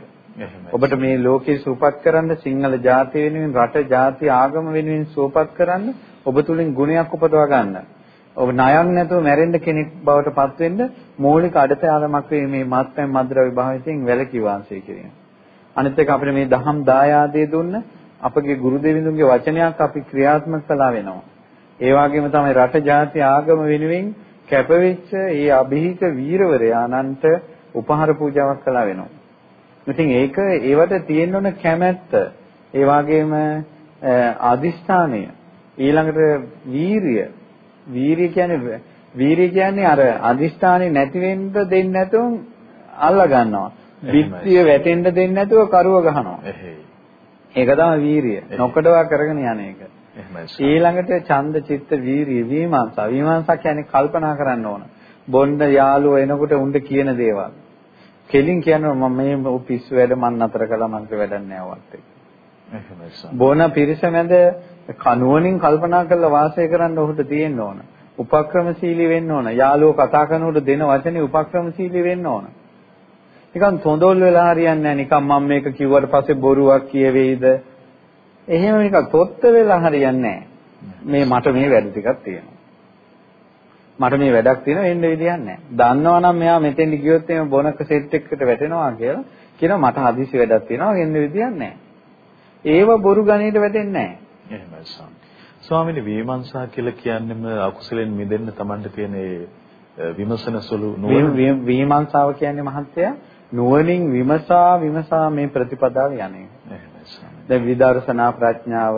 ඔබට මේ ලෝකේ සූපත් කරන්න සිංහල ජාතිය වෙනුවෙන් රට ජාති ආගම වෙනුවෙන් සූපත් කරන්න ඔබ තුලින් ගුණයක් උපදවා ගන්න. ඔබ ණයක් නැතුව මැරෙන්න කෙනෙක් බවට පත් වෙන්න මූලික අඩතයාලමක් වේ මේ මාත්‍යම් මද්ද්‍රව්‍ය භාවිතයෙන් වැළකී වාසය කිරීම. අනිත් එක අපිට මේ දහම් දායාදයේ දුන්න අපගේ ගුරු දෙවිඳුන්ගේ වචනයක් අපි ක්‍රියාත්මක කළා වෙනවා. ඒ වගේම තමයි රට ජාති ආගම වෙනුවෙන් කැපවෙච්ච ඒ અભිහික වීරවරයාණන්ට උපහාර පූජාවක් කළා වෙනවා. ඉතින් ඒක ඒවට තියෙන්න ඕන කැමැත්ත. ඒ වගේම අදිෂ්ඨානය. ඊළඟට වීරිය. වීරිය කියන්නේ වීරිය කියන්නේ අර අදිෂ්ඨානෙ නැති වෙන්න දෙන්නේ නැතුව අල්ලා ගන්නවා. විත්තිය වැටෙන්න දෙන්නේ නැතුව කරුව ගහනවා. ඒක තමයි වීරිය. නොකඩවා කරගෙන යන එක. ඊළඟට ඡන්ද චිත්ත වීරිය විමර්ශා. විමර්ශා කියන්නේ කල්පනා කරන්න ඕන. බොණ්ඩ යාළුව එනකොට උන්ට කියන දේවල්. කෙලින් කියනවා මම මේ පිස්සු වැඩ මන් නතර කළා මන්ට වැඩක් නෑ වත් එක. බොන පිරිස මැද කනුවණින් කල්පනා කරලා වාසය කරන්න ඔහුට තියෙන්න ඕන. උපක්‍රමශීලී වෙන්න ඕන. යාළුවෝ කතා කරනකොට දෙන වචනේ උපක්‍රමශීලී වෙන්න ඕන. නිකන් තොඳොල් වෙලා හරියන්නේ නැහැ. නිකන් මම මේක කිව්වට පස්සේ බොරුවක් කියවේද? එහෙම නිකන් තොත්ත වෙලා හරියන්නේ නැහැ. මේ මට මේ වැඩ ටිකක් තියෙනවා. මට මේ වැඩක් තියෙනවා එන්න විදියක් නැහැ. දන්නවනම් මෙයා මෙතෙන්දි ගියොත් එimhe බොනක සෙට් එකකට වැටෙනවා කියලා කියනවා මට හදිසි වැඩක් තියෙනවා එන්න විදියක් නැහැ. ඒව බොරු ගණේට වැටෙන්නේ නැහැ. එහෙමයි ස්වාමී. ස්වාමීනි විමර්ශා කියලා කියන්නේම අකුසලෙන් මිදෙන්න Tamanට තියෙන විමසන සුළු නුවණ විමර්ශාව කියන්නේ මහත්තයා නුවණින් විමසා විමසා මේ ප්‍රතිපදාව යන්නේ. දැන් විදර්ශනා ප්‍රඥාව.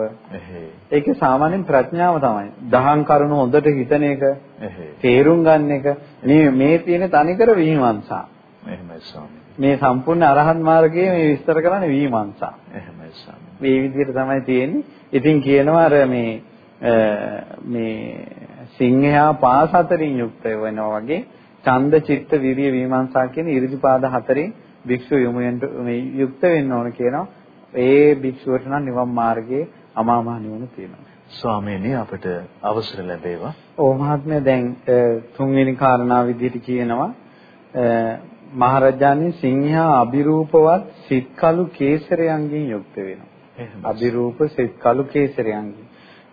ඒකේ සාමාන්‍යයෙන් ප්‍රඥාව තමයි. දහම් කරුණු හොඳට හිතන එක. තේරුම් ගන්න එක. මේ මේ තියෙන තනිකර විහිමංසා. එහෙමයි ස්වාමී. මේ සම්පූර්ණ අරහත් මාර්ගයේ මේ විස්තර කරන්නේ විහිමංසා. එහෙමයි ස්වාමී. මේ විදිහට තමයි තියෙන්නේ. ඉතින් කියනවා අර මේ මේ සිංහයා පාස හතරින් යුක්ත වෙනවා වගේ ඡන්ද චිත්ත විරිය විමර්ශා කියන ඉරිදිපාද හතරෙන් භික්ෂුව යොමුෙන්ට මේ යුක්ත වෙන්න ඕන කියනවා. ඒ භික්ෂුවට නම් නිවන් මාර්ගයේ අමාමහ නිවන තියෙනවා. ස්වාමීනි අපිට අවසර ලැබේවා. ඕ මහත්මයා දැන් තුන්වෙනි කාරණා විදිහට කියනවා මහරජාණන් සිංහා අභිරූපවත් සිත් කළු කේසරයන්ගෙන් යුක්ත වෙනවා. අභිරූප සිත් කළු කේසරයන්ගෙන්.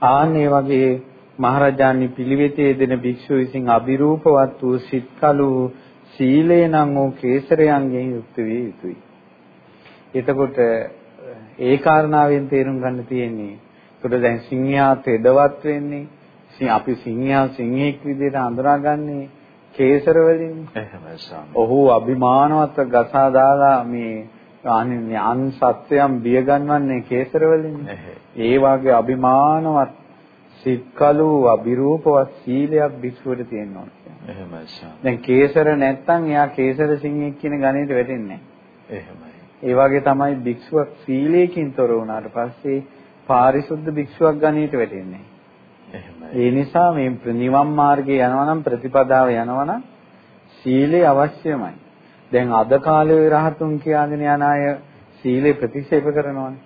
ආන් ඒ වගේ මහරජාණන් පිළිවෙතේ දෙන භික්ෂුව විසින් අභිරූපවත් වූ සිත් කළු සීලේ නම් වූ කේසරයන්ගෙන් යුක්ත විය යුතුයි. එතකොට ඒ කාරණාවෙන් තේරුම් ගන්න තියෙන්නේ. ඒකට දැන් සිංහයාත් එදවත් වෙන්නේ අපි සිංහයා සිංහෙක් විදිහට අඳුරාගන්නේ කේසර වලින්. එහෙමයි ස්වාමී. ඔහු අභිමානවත් ගසා දාලා මේ අනින්නේ අන් සත්‍යයන් බිය ගන්නවන්නේ කේසර වලින්. ඒ වාගේ අභිමානවත් සිත්කලු අභිරූපවත් සීලයක් භික්ෂුවට තියෙන්න ඕන. එහෙමයි ස්වාමී. දැන් කේසර නැත්තම් එයා කේසර සිංහෙක් කියන ගණේට වැටෙන්නේ නැහැ. එහෙමයි. ඒ වගේ තමයි භික්ෂුවක් සීලයෙන් තොර වුණාට පස්සේ පාරිශුද්ධ භික්ෂුවක් ගණේට වැටෙන්නේ. ඒ නිසා මේ නිවන් මාර්ගේ යනවා නම් ප්‍රතිපදාව යනවා නම් සීලය අවශ්‍යමයි. දැන් අද කාලේ රහතුන් කියාගෙන යන අය සීලේ ප්‍රතික්ෂේප කරනවානේ.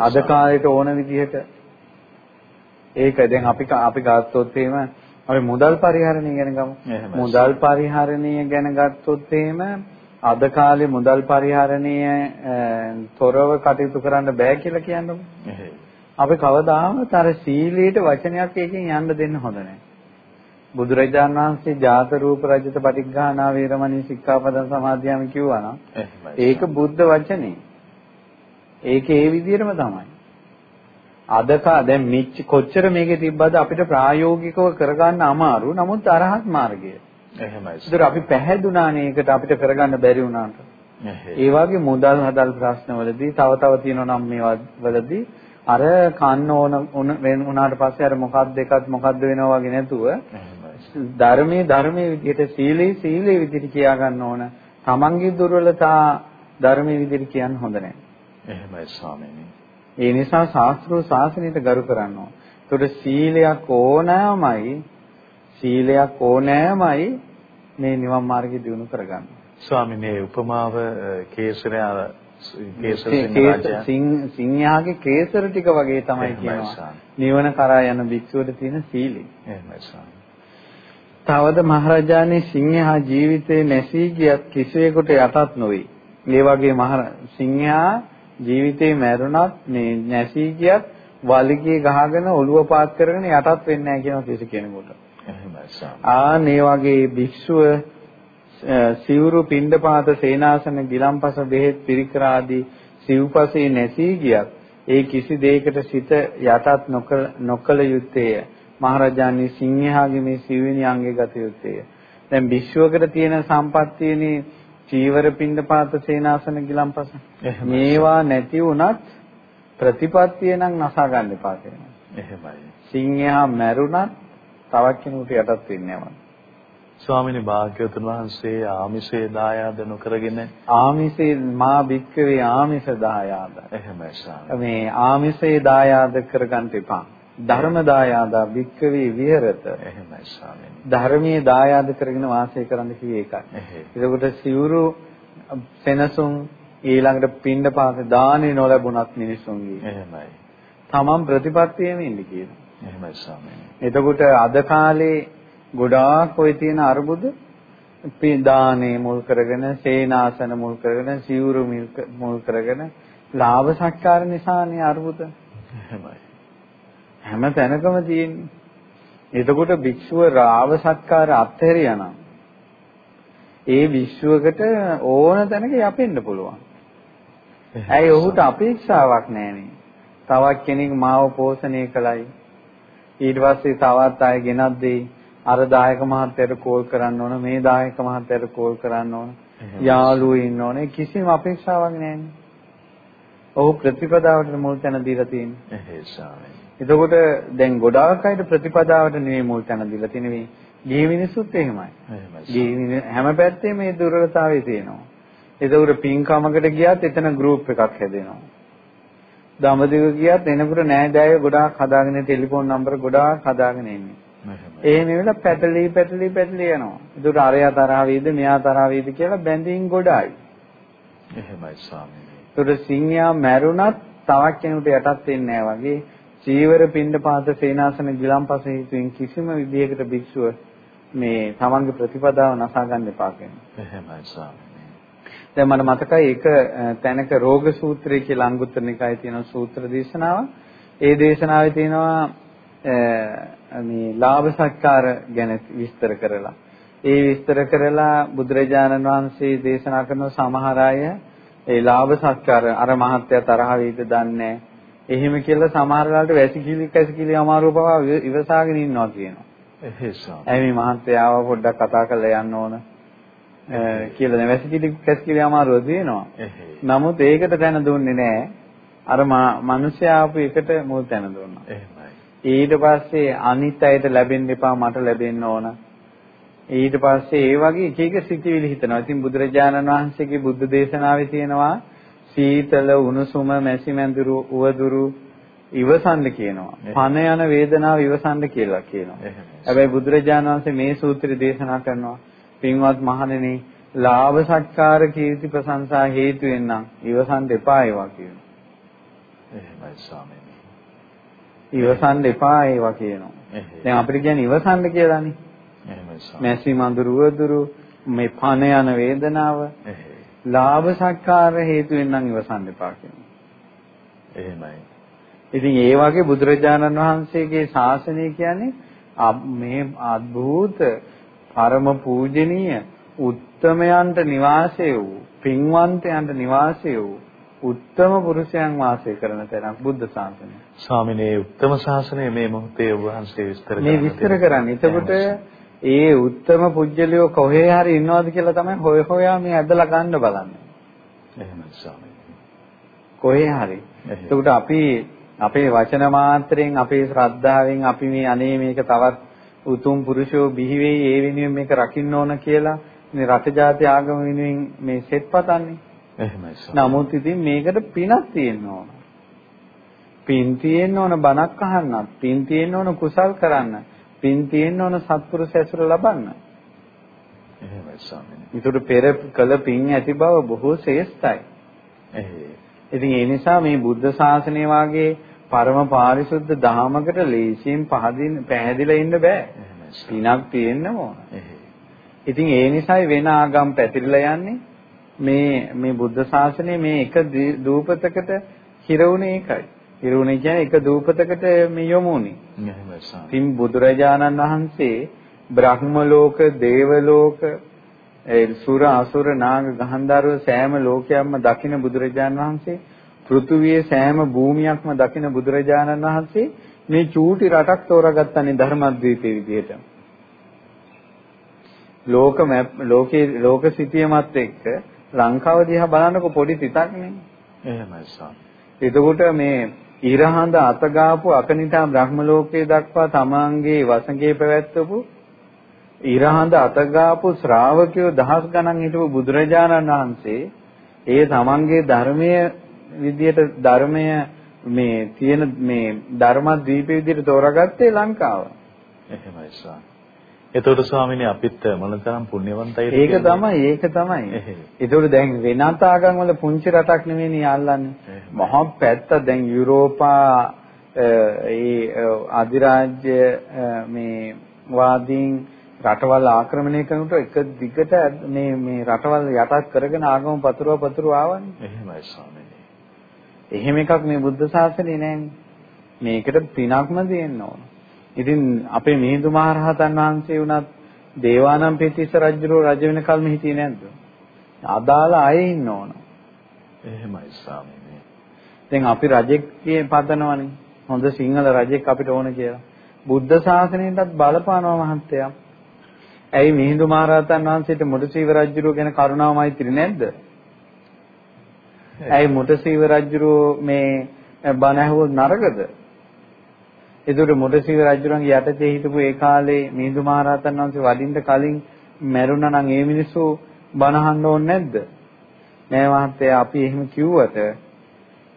අද කාලේට ඕන විදිහට ඒක දැන් අපි අපි ගත්තොත් එහෙම අපි මුදල් පරිහරණය ගැන ගමු. මුදල් පරිහරණය ගැන ගත්තොත් එහෙම අද කාලේ මුදල් පරිහරණය තොරව කටයුතු කරන්න බෑ කියලා කියන්නකො. අපි කවදාවත් අර සීලයට වචනයක් එකකින් යන්න දෙන්න හොඳ නැහැ. බුදුරජාණන් වහන්සේ ජාත රූප රජත පටිඝානා වේරමණී සික්ඛාපදං සමාදියාම කිව්වා නම් ඒක බුද්ධ වචනේ. ඒක ඒ විදිහටම තමයි. අදකා දැන් මිච්ච කොච්චර මේකේ තිබ්බද අපිට ප්‍රායෝගිකව කරගන්න අමාරු. නමුත් අරහත් මාර්ගය. එහෙමයි. ඒතර අපි පැහැදුනානේ ඒකට අපිට කරගන්න බැරි වුණාට. ඒ වගේ මුදල් හදල් ප්‍රශ්නවලදී තව තව තියෙනවා නම් මේවා වලදී අර කන්න ඕන වුණාට පස්සේ අර මොකක්ද එකක් මොකක්ද වෙනවා වගේ නැතුව ධර්මයේ ධර්මයේ විදිහට සීලේ සීලේ විදිහට කියා ගන්න ඕන. තමන්ගේ දුර්වලතා ධර්මයේ විදිහට කියන්න හොඳ නැහැ. එහෙමයි ස්වාමීනි. ඒ නිසා ශාස්ත්‍රෝ ශාසනයට ගරු කරන්න ඕන. ඒකට සීලයක් ඕනෑමයි සීලයක් ඕනෑමයි මේ නිවන් මාර්ගය දිනු කරගන්න. ස්වාමී මේ උපමාව කේසරය සිංහයාගේ කේසර ටික වගේ තමයි කියනවා. නිවන කරා යන භික්ෂුවට තියෙන සීලය. එහෙමයි ස්වාමී. තවද මහරජාණන් සිංහයා ජීවිතේ නැසී ගියත් කිසිවෙකුට යටත් නොවේ. මේ වගේ මහ සිංහයා ජීවිතේ මැරුණත් මේ නැසී ගියත් වලිගය ගහගෙන ඔළුව පාත් කරගෙන යටත් වෙන්නේ නැහැ කියන කිසි කෙනෙකුට. එහෙමයි ස්වාමී. ආ මේ වගේ භික්ෂුව සිවුරු පින්ඩපාත සේනාසන ගිලම්පස බෙහෙත් පිරිකර ආදී සිව්පසේ නැසී ගියත් ඒ කිසි දෙයකට සිත යටත් නොකල යුත්තේය මහරජාණන් සිංහයාගේ මේ සිව්වෙනි අංගේ ගත යුත්තේය දැන් විශ්වකට තියෙන සම්පත්තියනේ චීවර පින්ඩපාත සේනාසන ගිලම්පස මේවා නැති වුණත් ප්‍රතිපත්තිය නම් නසා ගන්න එපා කියනවා. එහෙමයි. සිංහයා මැරුණත් තවත් කෙනෙකුට යටත් වෙන්නේ නැහැ ස්වාමිනී භාග්‍යවතුන් වහන්සේ ආමිෂේ දායාද නොකරගෙන ආමිෂේ මා භික්කවේ ආමිෂ දායාද. එහෙමයි ස්වාමී මේ ආමිෂේ දායාද කරගන්න එපා ධර්ම දායාද භික්කවේ විහෙරත. එහෙමයි ස්වාමීනි. ධර්මයේ දායාද කරගෙන වාසය කරන්න කිව්වේ ඒකයි. එතකොට සිවුරු සෙනසුන් ඊළඟට පින්ඩ පාත දානේ නොලැබුණත් මිනිසුන්ගේ එහෙමයි. තමන් ප්‍රතිපත්තියෙම ඉන්නේ කියනවා එහෙමයි ස්වාමීනි. එතකොට අද කාලේ ගොඩාක් ඔය තියෙන අරුබුද දානේ මුල් කරගෙන සේනාසන මුල් කරගෙන සිවුරු මුල් කරගෙන ලාභ සත්කාර නිසානේ අරුබුද? එහෙමයි හැම තැනකම තියෙන්නේ එතකොට භික්ෂුව රාව සත්කාර අත්හැරියානම් ඒ විශ්වකට ඕන තැනක යපෙන්න පුළුවන්. ඇයි ඔහුට අපේක්ෂාවක් නැහැනේ. තවත් කෙනෙක් මාව පෝෂණය කළයි. ඊට පස්සේ තවත් අය ගෙනත් දෙයි. අර දායක මහත්තයට කෝල් කරන්න ඕන මේ දායක මහත්තයට කෝල් කරන්න ඕන යාළුවෝ ඉන්න ඕනේ කිසිම අපේක්ෂාවක් නැහැ. ඔහු ප්‍රතිපදාවට මුල් තැන දීලා තියෙන්නේ. එහෙසාවෙන්. එතකොට දැන් ගොඩාක් අයට ප්‍රතිපදාවට නෙමෙයි මුල් තැන දීලා තියෙන්නේ. ගිහි මිනිස්සුත් එහෙමයි. ගිහි හැම පැත්තෙම මේ දුර්වලතාවය තියෙනවා. එතකොට පින්කමකට ගියත් එතන ගෲප් එකක් හැදෙනවා. දඹදිව ගියත් එනකොට නෑදෑයෝ ගොඩාක් හදාගෙන ටෙලිෆෝන් නම්බර ගොඩාක් හදාගෙන ඉන්නේ. එහෙම වෙලා පැටලි පැටලි පැටලි යනවා. ඒකට අරයා තරහ වේද මෙයා තරහ වේද කියලා බැඳින් ගොඩයි. එහෙමයි ස්වාමීනි. ඒකට සිංහයා මැරුණත් තවත් කෙනෙකුට යටත් වෙන්නේ නැහැ වගේ චීවර පින්ඩ පාත සේනාසන ගිලම්පස හේතුවෙන් කිසිම විදියකට භික්ෂුව මේ තමන්ගේ ප්‍රතිපදාව නසා ගන්න එපා කියනවා. එහෙමයි ස්වාමීනි. දැන් මට මතකයි ඒක තැනක රෝග සූත්‍රය කියලා අංගුත්තර නිකායේ තියෙන සූත්‍ර දේශනාව. ඒ දේශනාවේ තියෙනවා මේ ලාභ සත්කාර ගැන විස්තර කරලා. ඒ විස්තර කරලා බුදුරජාණන් වහන්සේ දේශනා කරන සමහර අය ඒ ලාභ සත්කාර අර මහත්ය තරහ වේද දන්නේ එහෙම කියලා සමහර වෙලාවට වැසිකිලි කැසිකිලි අමාරුව පවා ඉවසාගෙන ඉන්නවා කියනවා. එහෙසම්. ඇයි මේ මහත්යාව පොඩ්ඩක් කතා කරලා යන්න ඕන කියලා නේ වැසිකිලි කැසිකිලි අමාරුව දිනනවා. නමුත් ඒකට තැන දුන්නේ නැහැ. අර මිනිස්සයා ආපු එකට මුල් තැන දුන්නා. එහෙමයි. ඊට පස්සේ අනිත් අයට ලැබෙන්න එපා මට ලැබෙන්න ඕන. ඊට පස්සේ ඒ වගේ එක එක සිතිවිලි හිතනවා. ඉතින් බුදුරජාණන් වහන්සේගේ බුද්ධ දේශනාවේ තියෙනවා සීතල උණුසුම මැසි මැඳුරු උවදුරු ඉවසන්න කියනවා. පන යන වේදනාව ඉවසන්න කියලා කියනවා. හැබැයි බුදුරජාණන් වහන්සේ මේ සූත්‍රය දේශනා කරනවා. පින්වත් මහණෙනි, ලාභ සත්කාර කීර්ති ප්‍රශංසා හේතු වෙන්නම් ඉවසන්න එපා ඒවා කියනවා. එහෙමයි ස්වාමීනි. ඉවසන්න එපා ඒවා කියනවා. දැන් අපිට කියන්නේ ඉවසන්න කියලානේ. මැසි මඳුරු වදුරු මේ පන යන වේදනාව ලාභ සත්කාර හේතුවෙන් නම් ඉවසන්න එපා කියනවා. එහෙමයි. ඉතින් ඒ වගේ බුදුරජාණන් වහන්සේගේ ශාසනය කියන්නේ මේ අద్භූත පරම පූජනීය උත්තමයන්ට නිවාසය වූ පින්වන්තයන්ට නිවාසය වූ උත්තම පුරුෂයන් වාසය කරන තැනක් බුද්ධ ශාසනය. ස්වාමිනේ උත්තම ශාසනය මේ මොහොතේ වහන්සේ විස්තර කරන්නේ. මේ විස්තර කරන්නේ. එතකොට ඒ උත්තම පුජ්‍යලියෝ කොහේ හරි ඉන්නවද කියලා තමයි හොය හොයා මේ ඇදලා ගන්න බලන්නේ. එහෙමයි ස්වාමීනි. කොහේ හරි. එතකොට අපි අපේ වචන මාත්‍රයෙන් අපේ ශ්‍රද්ධාවෙන් අපි මේ අනේ මේක තවත් උතුම් පුරුෂයෝ බිහි වෙයි ඒ වෙනුවෙන් මේක රකින්න ඕන කියලා මේ රට ජාති ආගම වෙනුවෙන් මේ සෙත් පතන්නේ. එහෙමයි නමුත් ඉතින් මේකට පිනක් තියෙන්න ඕන. පින් තියෙන්න ඕන බණක් අහන්නත්, පින් තියෙන්න ඕන කුසල් කරන්න. පින් තියෙන්න ඕන සත්පුරුෂ ඇසුර ලබන්න. එහෙමයි ස්වාමීනි. ඒතර පෙර කළ පින් ඇති බව බොහෝ ශ්‍රේෂ්ඨයි. එහේ. ඉතින් ඒ නිසා මේ බුද්ධ ශාසනය වාගේ පරම පාරිශුද්ධ ධහමකට ලේසියෙන් පහදින් පැහැදිලා ඉන්න බෑ. පිනක් තියෙන්න ඕන. ඉතින් ඒ නිසායි වෙන ආගම් පැතිරිලා යන්නේ මේ මේ බුද්ධ ශාසනය මේ එක දූපතකට හිරුණේ ඒකයි. හිරුණේ කියන්නේ එක දූපතකට මේ යොමුුනේ. එහෙමයි සාම. තින් බුදුරජාණන් වහන්සේ බ්‍රහ්ම ලෝක, දේව ලෝක, සුර අසුර නාග ගහන්ධර්ව සෑම ලෝකයක්ම දකින බුදුරජාණන් වහන්සේ පෘථුවියේ සෑම භූමියක්ම දකින බුදුරජාණන් වහන්සේ මේ චූටි රටක් තෝරාගත්තනේ ධර්මද්වීපයේ විදිහට. ලෝක මැප් ලෝකේ ලෝක සිටියමත් එක්ක ලංකාව දිහා බලනකො පොඩි තිතක්නේ. එහෙමයි සාම. එතකොට මේ ඉරහඳ අතගාපු අකනිටා බ්‍රහ්ම ලෝකයේ දක්වා තමන්ගේ වසඟේ පැවැත්වපු ඉරහඳ අතගාපු ශ්‍රාවකයෝ දහස් ගණන් හිටපු බුදුරජාණන් වහන්සේ ඒ තමන්ගේ ධර්මයේ විදියට ධර්මය මේ තියෙන මේ ධර්මද්වීපයේ විදියට තෝරාගත්තේ ලංකාව. එහෙමයි ස්වාමී. එතකොට ස්වාමීනි අපිත් මොනතරම් පුණ්‍යවන්තයිද ඒක තමයි ඒක තමයි. ඒතකොට දැන් වෙනත් ආගම් වල පුංචි රටක් නෙවෙයි අල්ලන්නේ. මහා පැත්ත දැන් යුරෝපා ඒ අධිරාජ්‍ය මේ වාදීන් රටවල් ආක්‍රමණය කරනකොට එක දිගට මේ මේ රටවල් යටත් කරගෙන ආගම පතුරව පතුරව ආවනේ. එහෙමයි ස්වාමීනි. එහෙම එකක් මේ බුද්ධ ශාසනේ නෑනේ. මේකට පිනක්ම දෙන්න ඕන. ඉතින් අපේ මිහිඳු මහරහතන් වහන්සේ වුණත් දේවානම් පෙතිස්ස රජුරෝ රජ වෙන කල්ම හිටියේ නැද්ද? අදාළ අය ඉන්න ඕන. එහෙමයි ස්වාමීනි. දැන් අපි රජෙක් පදනවනේ. හොඳ සිංහල රජෙක් අපිට ඕන කියලා. බුද්ධ ශාසනයටත් බලපානවා මහත්තයා. ඇයි මිහිඳු මහරහතන් වහන්සේට මුඩසීව රජුරෝ ගැන කරුණාව මෛත්‍රී නැද්ද? ඇයි මුඩසීව රජුරෝ මේ බණ ඇහුවොත් නරකද? ඒකට මොඩසිව රජුරන්ගේ යටතේ හිටපු ඒ කාලේ මිහිඳු මහරහතන් වහන්සේ වඩින්න කලින් මැරුණා නම් ඒ මිනිස්සු බනහන්න ඕනේ නැද්ද? නෑ මහත්තයා අපි එහෙම කිව්වට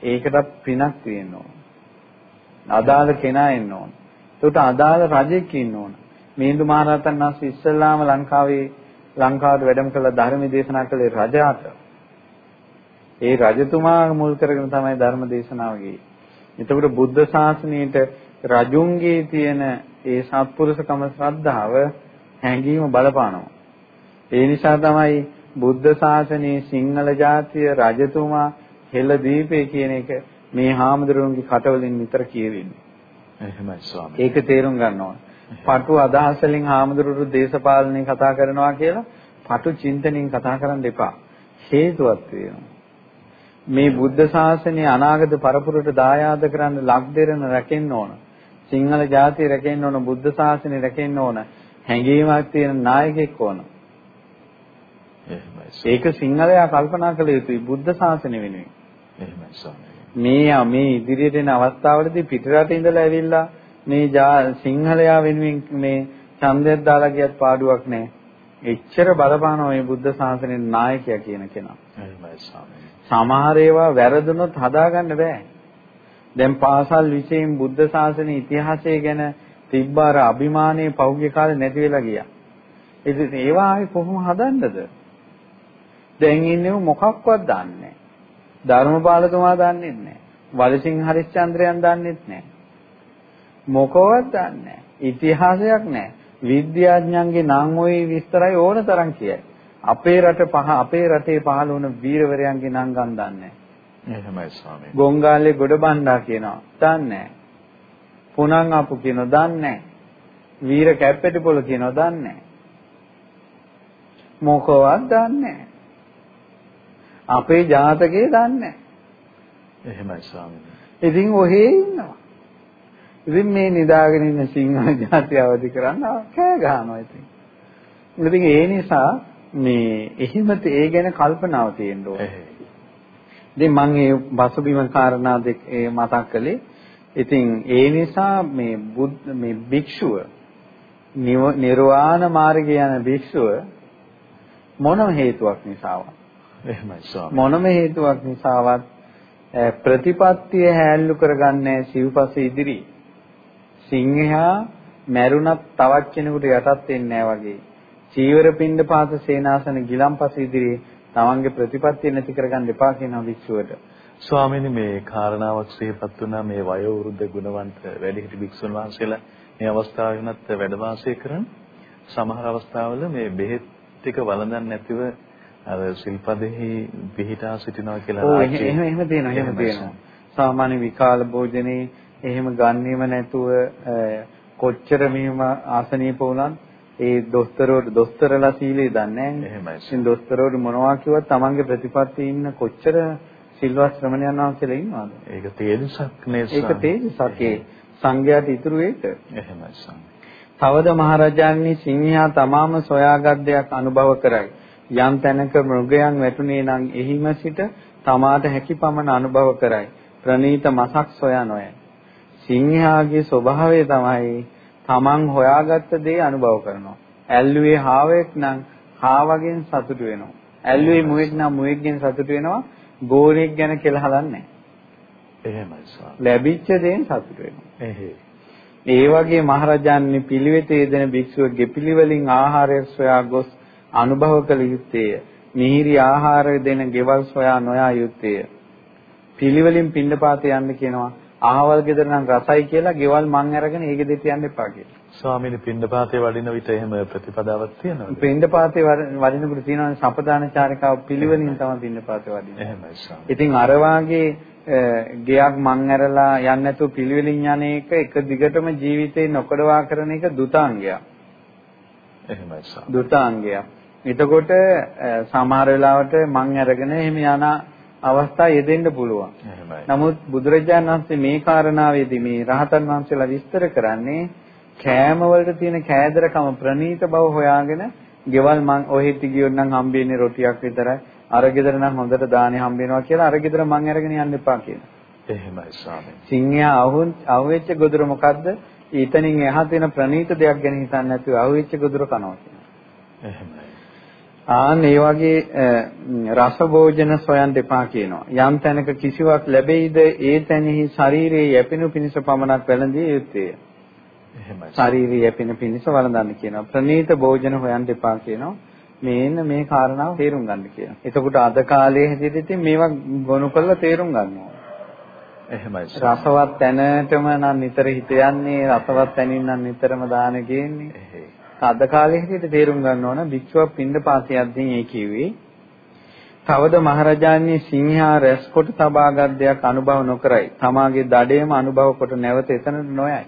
ඒකටත් පිනක් තියෙන්න ඕන. අදාළ කෙනා ඉන්න ඕන. ඒකට අදාළ රජෙක් ඉන්න ඕන. මිහිඳු මහරහතන් වහන්සේ ඉස්සල්ලාම ලංකාවේ ලංකාවට වැඩම කළ ධර්ම දේශනා කළේ රජාට. ඒ රජතුමා මුල් කරගෙන තමයි ධර්ම දේශනාව ගියේ. එතකොට බුද්ධ ශාසනයේට රජුන්ගේ තියෙන ඒ සත්පුරුෂකම ශ්‍රද්ධාව හැඟීම බලපානවා. ඒ නිසා තමයි බුද්ධ ශාසනයේ සිංහල ජාතිය රජතුමා හෙළ දීපේ කියන එක මේ හාමුදුරුවන්ගේ කටවලින් නිතර කියවෙන්නේ. එහෙමයි ස්වාමී. ඒක තේරුම් ගන්න ඕන. පටු අදහස් වලින් හාමුදුරුවෝ දේශපාලනේ කතා කරනවා කියලා පටු චින්තනයෙන් කතා කරන්න එපා. හේතුවක් තියෙනවා. මේ බුද්ධ ශාසනය අනාගත පරපුරට දායාද කරන්න ලක්දෙරන රැකෙන්න ඕන. සිංහල ජාතිය රැකෙන්න ඕන, බුද්ධ ශාසනය රැකෙන්න ඕන. හැඟීමක් තියෙන නායකයෙක් ඕන. ඒක සිංහලයා කල්පනා කළ යුතුයි බුද්ධ ශාසනය වෙනුවෙන්. මේ මේ ඉදිරියට එන අවස්ථාවලදී පිටරට ඉඳලා ඇවිල්ලා මේ සිංහලයා වෙනුවෙන් මේ ඡන්දයක් දාලා ගියත් පාඩුවක් නැහැ. එච්චර බලපානවා මේ බුද්ධ ශාසනයේ නායකයා කියන කෙනා. සමහර ඒවා වැරදුනොත් හදාගන්න බෑ. දැන් පාසල් විෂයෙන් බුද්ධ ශාසනයේ ඉතිහාසය ගැන තිබ්බ අර අභිමානයේ පෞද්ගලික කාලේ නැති වෙලා ගියා. ඉතින් ඒවා ආයේ කොහොම හදන්නද? දැන් ඉන්නේ මොකක්වත් දන්නේ නැහැ. ධර්මපාලතුමා දන්නේ නැහැ. වලසිංහ හරිශ්චන්ද්‍රයන් දන්නේ නැහැ. මොකවත් දන්නේ නැහැ. ඉතිහාසයක් නැහැ. විද්‍යාඥයන්ගේ නම් ওই විස්තරය ඕන තරම් කියයි. අපේ රට පහ අපේ රටේ පහළ වුණ වීරවරයන්ගේ නම් ගන් දන්නේ නැහැ. එහෙමයි ස්වාමී. ගොංගාලේ ගොඩබණ්ඩා කියනවා. දන්නේ නැහැ. පුනං අපු කියනවා. දන්නේ නැහැ. වීර කැප්පෙටිපොළ කියනවා. දන්නේ නැහැ. මොකවත් දන්නේ නැහැ. අපේ ජාතකයේ දන්නේ එහෙමයි ස්වාමීනි. ඉතින් ඔහේ ඉන්නවා. ඉතින් මේ නිදාගෙන ඉන්න සිංහල ජාතිය අවදි කරන්න කෑ ගහනවා ඉතින්. ඉතින් ඒ නිසා මේ එහෙම ඒ ගැන කල්පනාව තියෙන්න ඕනේ. ඉතින් මම මේ බසබිම කාරණා දෙක මතක් කළේ. ඉතින් ඒ නිසා මේ මේ භික්ෂුව නිර්වාණ මාර්ගය යන භික්ෂුව මොන හේතුවක් නිසාවත් එහෙමයි ස්වාමී. මොනම හේතුවක් නිසාවත් ප්‍රතිපත්තිය හැල්ලු කරගන්නේ සිව්පස ඉදිරි. සිංහයා මැරුණත් තවත් කෙනෙකුට යටත් වෙන්නේ නැහැ වගේ. චීවර පින්ඩපාත සේනාසන ගිලම්පස ඉදිරි තමන්ගේ ප්‍රතිපත්තිය නැති කරගන්න එපා කියනවා වික්ෂුවට. ස්වාමීනි මේ කාරණාවක් සිහිපත් වුණා. මේ වයෝ වෘද්ධ ගුණවන්ත වැඩිහිටි භික්ෂුන් වහන්සේලා මේ අවස්ථාවේ වුණත් වැඩ වාසය කරන සමහර අවස්ථාවල මේ බෙහෙත් ටික වළඳන්නේ නැතිව අර සිල්පදෙහි පිහිටා සිටිනවා කියලා ඔව් එහෙම එහෙම තියෙනවා එහෙම තියෙනවා. සාමාන්‍ය විකාල භෝජනේ එහෙම ගන්නෙම නැතුව කොච්චර මෙහෙම ආසනීප වුණත් ඒ දොස්තරවරු දොස්තරලා සීලේ දන්නේ නැහැ. ඉතින් දොස්තරවරු මොනවා කිව්වත් Tamange ප්‍රතිපත්තියේ ඉන්න කොච්චර සිල්වත් ශ්‍රමණයන් වහන්සේලා ඉන්නවද? ඒක තේජසක් නේද? ඒක තේජසක් ඒ සංඝයාට ඉතුරු ඒක. එහෙමයි සම්. තවද මහරජාණන් සිංහයා තමාම සොයාගත් දෙයක් අනුභව කරයි. යම් තැනක මෘගයන් වැටුනේ නම් එහිම සිට තමාට හැකි පමණ අනුභව කරයි. ප්‍රනීත මසක් සොයා නොයයි. සිංහයාගේ ස්වභාවය තමයි තමන් හොයාගත්ත දේ අනුභව කරනවා. ඇල්ලුවේ හාවෙක් නම් හාවගෙන් සතුටු වෙනවා. ඇල්ලුවේ මුවෙක් නම් මුවෙක්ගෙන් සතුටු වෙනවා. ගෝරෙක් ගැන කියලා හලන්නේ එහෙමයි. ලැබිච්ච දේෙන් සතුටු වෙනවා. ඒ වගේ මහරජාණන් පිළිවෙතේ දෙන භික්ෂුව ගෙපිලිවලින් ආහාරය සොයා ගොස් අනුභව කළ යුත්තේය. මිහිරි ආහාර දෙන ගෙවල් සොයා නොයා යුත්තේය. පිළිවෙලින් පින්නපාතේ යන්න කියනවා. ආහවල් ගෙදර නම් රසයි කියලා ගෙවල් මං අරගෙන ඒ ගෙදරට යන්න එපා කියලා. ස්වාමීනි පින්නපාතේ වඩින විට එහෙම ප්‍රතිපදාවක් තියෙනවද? පින්නපාතේ වඩිනකොට තියෙනවානේ සපදාන චාරිකාව පිළිවෙලින් තමයි පින්නපාතේ වඩින්නේ. එහෙමයි ස්වාමී. ඉතින් අර වාගේ ගයක් මං ඇරලා යන්නේ නැතුව පිළිවෙලින් යන එක එක දිගටම ජීවිතේ නොකඩවා කරන එක දුතාංගයක්. එහෙමයි ස්වාමී. දුතාංගයක්. එතකොට සමහර වෙලාවට මං අරගෙන එහෙම යන අවස්ථා යෙදෙන්න පුළුවන්. නමුත් බුදුරජාණන් වහන්සේ මේ කාරණාවේදී මේ රහතන් වහන්සේලා විස්තර කරන්නේ කෑම වලට තියෙන කෑදරකම ප්‍රනීත බව හොයාගෙන ගෙවල් මං ඔහෙත් ගියොත් නම් හම්බෙන්නේ රොටියක් විතරයි. අර ගෙදර නම් හොඳට දානේ හම්බ වෙනවා කියලා අර ගෙදර මං අරගෙන යන්න එපා කියලා. එහෙමයි ස්වාමී. සිංහයා අහුන් අහුවෙච්ච ගොදුර මොකද්ද? ඊතනින් එහා තියෙන ප්‍රනීත දෙයක් ගැන හිතන්නේ නැතුව අහුවෙච්ච ගොදුර කනවා කියනවා. එහෙමයි. ආන් ඒ වගේ රස භෝජන සොයන් දෙපා කියනවා. යම් තැනක කිසිවක් ලැබෙයිද ඒ තැනෙහි ශරීරයේ යැපෙනු පිණිස පමණක් වැළඳිය යුත්තේය. එහෙමයි. ශරීරයේ යැපෙන පිණිස වළඳන්න කියනවා. ප්‍රනීත භෝජන හොයන් දෙපා කියනවා. මේන්න මේ කාරණාව තේරුම් ගන්න කියනවා. එතකොට අද කාලයේ හැටියට මේවා ගොනු කරලා තේරුම් ගන්නවා. එහෙමයි. රසවත් තැනටම නම් නිතර හිත යන්නේ රසවත් තැනින් නම් නිතරම දාන ගේන්නේ. අද කාලේ හැටියට තේරුම් ගන්න ඕන භික්ෂුවක් පින්ඩපාතේ යද්දී ඒ කිව්වේ තවද මහරජාණන් සිංහා රැස් කොට තබාගත් දෙයක් අනුභව නොකරයි. තමාගේ දඩේම අනුභව කොට නැවත එතනට නොයයි.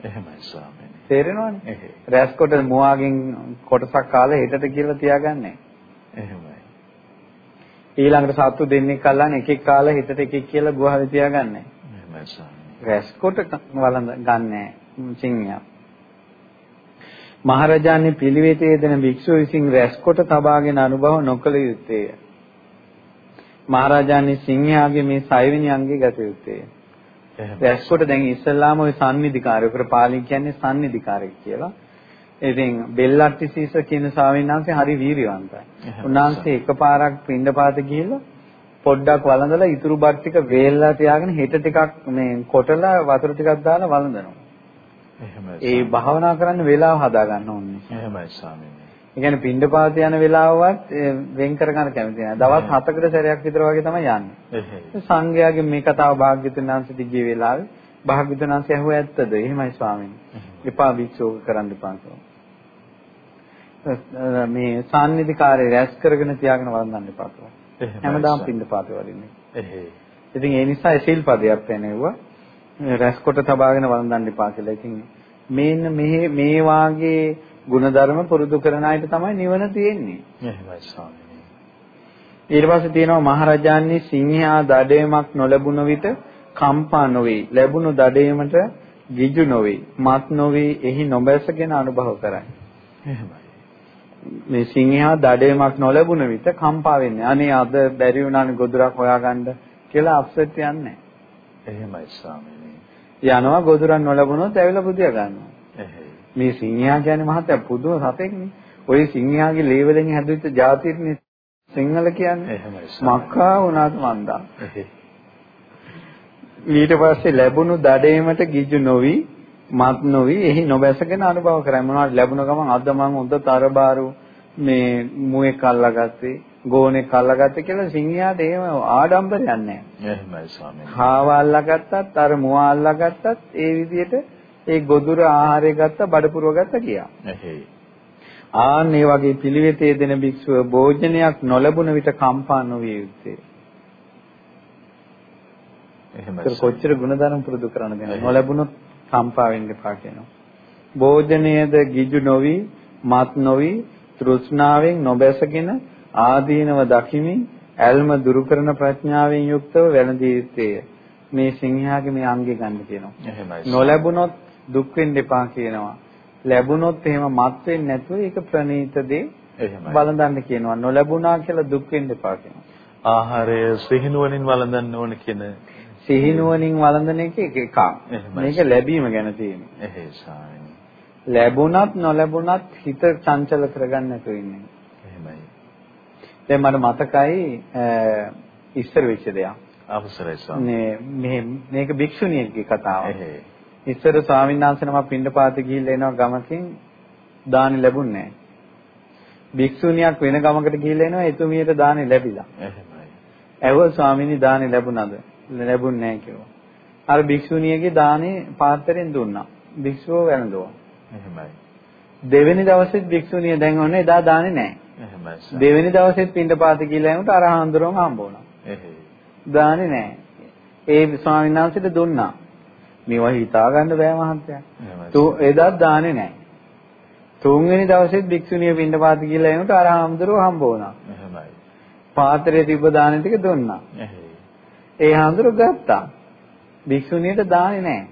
එහෙමයි ස්වාමීනි. තේරෙනවනේ? රැස් කොට මුවාගෙන් කොටසක් කාලා හෙටට කියලා තියාගන්නේ. එහෙමයි. ඊළඟට සත්තු දෙන්නෙක් අල්ලන්නේ එකෙක් කාලා හෙටට එකෙක් කියලා ගුහාවේ තියාගන්නේ. එහෙමයි ස්වාමීනි. රැස් කොට වළඳ ගන්නෑ සිංහයා. මහරජාණන් පිළිවෙතේ දෙන භික්ෂුව විසින් රැස්කොට තබාගෙන අනුභව නොකළ යුත්තේය. මහරජාණන් සිංහයාගේ මේ සයවෙනි අංගේ ගත යුත්තේය. රැස්කොට දැන් ඉස්සල්ලාම ওই සම්නිධිකාරය. උකට පාලි කියන්නේ සම්නිධිකාරය කියලා. ඉතින් බෙල්ලට්ටිසීස කියන ස්වාමීන් වහන්සේ හරි වීරියවන්තයි. උන්වහන්සේ එකපාරක් පින්ඩපාත ගිහිල්ලා පොඩ්ඩක් වළඳලා ඉතුරු බත් ටික වේල්ලා තියාගෙන හෙට ටිකක් මේ කොටලා වතුර ටිකක් දාලා වළඳනවා. එහෙමයි. ඒ භාවනා කරන්න වෙලාව හදා ගන්න ඕනේ. එහෙමයි ස්වාමීනි. ඒ කියන්නේ පින්ඩපාත යන වෙලාවවත් වෙන් කර ගන්න කැමති නැහැ. දවස් 7කට සැරයක් විතර වගේ තමයි යන්නේ. සංඝයාගේ මේ කතාව භාග්‍යතුන් වහන්සේ දිගේ වෙලාවේ භාග්‍යතුන් වහන්සේ ඇහුව ඇත්තද? එහෙමයි ස්වාමීනි. එපා විචෝක කරන්න එපා මේ සාන්නිධිකාරය රැස් කරගෙන තියාගෙන වළඳන්න එපා කියලා. හැමදාම පින්ඩපාත වලින්නේ. එහෙයි. ඉතින් ඒ නිසා ඒ සිල්පදයක් වෙනෙව්වා. රැස්කොට තබාගෙන වළඳන්න එපා කියලා. ඉතින් මේන්න මේ මේ වාගේ ಗುಣධර්ම පුරුදු කරන අයට තමයි නිවන තියෙන්නේ. එහෙමයි ස්වාමීනි. ඊට පස්සේ තියෙනවා මහරජාණන් සිංහයා දඩේමක් නොලැබුණ විට කම්පා නොවේ. ලැබුණු දඩේමට ගිජු නොවේ. මත් නොවේ. එහි නොබැසගෙන අනුභව කරයි. එහෙමයි. මේ සිංහයා දඩේමක් නොලැබුණ විට කම්පා වෙන්නේ. අනේ අද බැරි වුණානේ ගොදුරක් හොයාගන්න කියලා අප්සෙට් යන්නේ. එහෙමයි ස්වාමීනි. යනවා ගොදුරන් නොලබුණොත් ඇවිල්ලා පුදිය ගන්නවා. මේ සිංහයා කියන්නේ මහත්තයා පුදුම සතෙක්නේ. ওই සිංහයාගේ ලේ වලින් හැදුවිච්ච જાතියනේ සිංහල කියන්නේ. මක්කා වුණත් මන්දා. ඊට පස්සේ ලැබුණු දඩේමට ගිජු නොවි මත් නොවි එහි නොබැසගෙන අනුභව කරයි. මොනවද ලැබුණ ගමන් අද මං හොඳ තරබාරු මේ මුවේ කල්ලා ගත්තේ ගෝණෙක් අල්ලගත්ත කියලා සිංහයාට එහෙම ආඩම්බරයක් නැහැ. එහෙමයි ස්වාමීනි. හාව අල්ලගත්තත් අර මුවා අල්ලගත්තත් ඒ විදිහට ඒ ගොදුර ආහාරය ගත්ත බඩපුරව ගත්ත කියා. එහෙයි. ආන් මේ වගේ පිළිවෙතේ දෙන භික්ෂුව භෝජනයක් නොලැබුණ විට කම්පා නොවිය යුත්තේ. එහෙමයි. කොච්චර ಗುಣධර්ම පුරුදු කරනද නොලැබුණොත් කම්පා වෙන්න එපා කියනවා. භෝජනයේද ගිජු නොවි, මත් නොවි, තෘෂ්ණාවෙන් නොබැසගෙන ආදීනව දකිමින් ඇල්ම දුරු කරන ප්‍රඥාවෙන් යුක්තව වැළඳිය යුත්තේය. මේ සිංහයාගේ මේ අංගේ ගන්න කියනවා. නොලැබුණොත් දුක් වෙන්න එපා කියනවා. ලැබුණොත් එහෙම මත් වෙන්නේ නැතුව ඒක ප්‍රණීත දේ. බලඳන්න කියනවා. නොලැබුණා කියලා දුක් වෙන්න එපා කියනවා. ආහාරය සිහිනුවණින් වළඳන්න ඕන කියන සිහිනුවණින් වළඳන එක එකක්. මේක ලැබීම ගැන ස්වාමීනි. ලැබුණත් නොලැබුණත් හිත චංචල කරගන්න නැතුව ඉන්නේ. දැන් මට මතකයි ඉස්සර වෙච්ච දෙයක්. අවසරයි ස්වාමී. මේ මේක භික්ෂුණියගේ කතාව. ඉස්සර ස්වාමීන් වහන්සේ නම පින්ඩපාත ගිහිල්ලා එනවා ගමකින් දානි ලැබුණේ. භික්ෂුණියක් වෙන ගමකට ගිහිල්ලා එනවා එතුමියට දානි ලැබිලා. එහෙමයි. ඇහුවා ස්වාමීනි දානි ලැබුණාද? ලැබුණ නැහැ කිව්වා. අර භික්ෂුණියගේ දානේ පාත්‍රයෙන් දුන්නා. භික්ෂුව වැළඳුවා. එහෙමයි. දෙවෙනි දවසෙත් භික්ෂුණිය දැන් ඔන්න එදා දානේ නැහැ. එහෙමයි. දෙවෙනි දවසෙත් පින්ඩපාත කියලා යනකොට අර හාමුදුරුවම හම්බ වුණා. එහෙයි. දාන්නේ නැහැ. ඒ ස්වාමීන් වහන්සේට දුන්නා. මේවා හිතා ගන්න බෑ මහන්තයා. තු එදාත් දාන්නේ නැහැ. තුන්වෙනි දවසෙත් භික්ෂුණිය පින්ඩපාත කියලා යනකොට අර හාමුදුරුවෝ හම්බ වුණා. එහෙමයි. පාත්‍රයේ තිබ්බ දාන ටික දුන්නා. එහෙයි. ඒ හාමුදුරුවෝ ගත්තා. භික්ෂුණියට දාන්නේ නැහැ.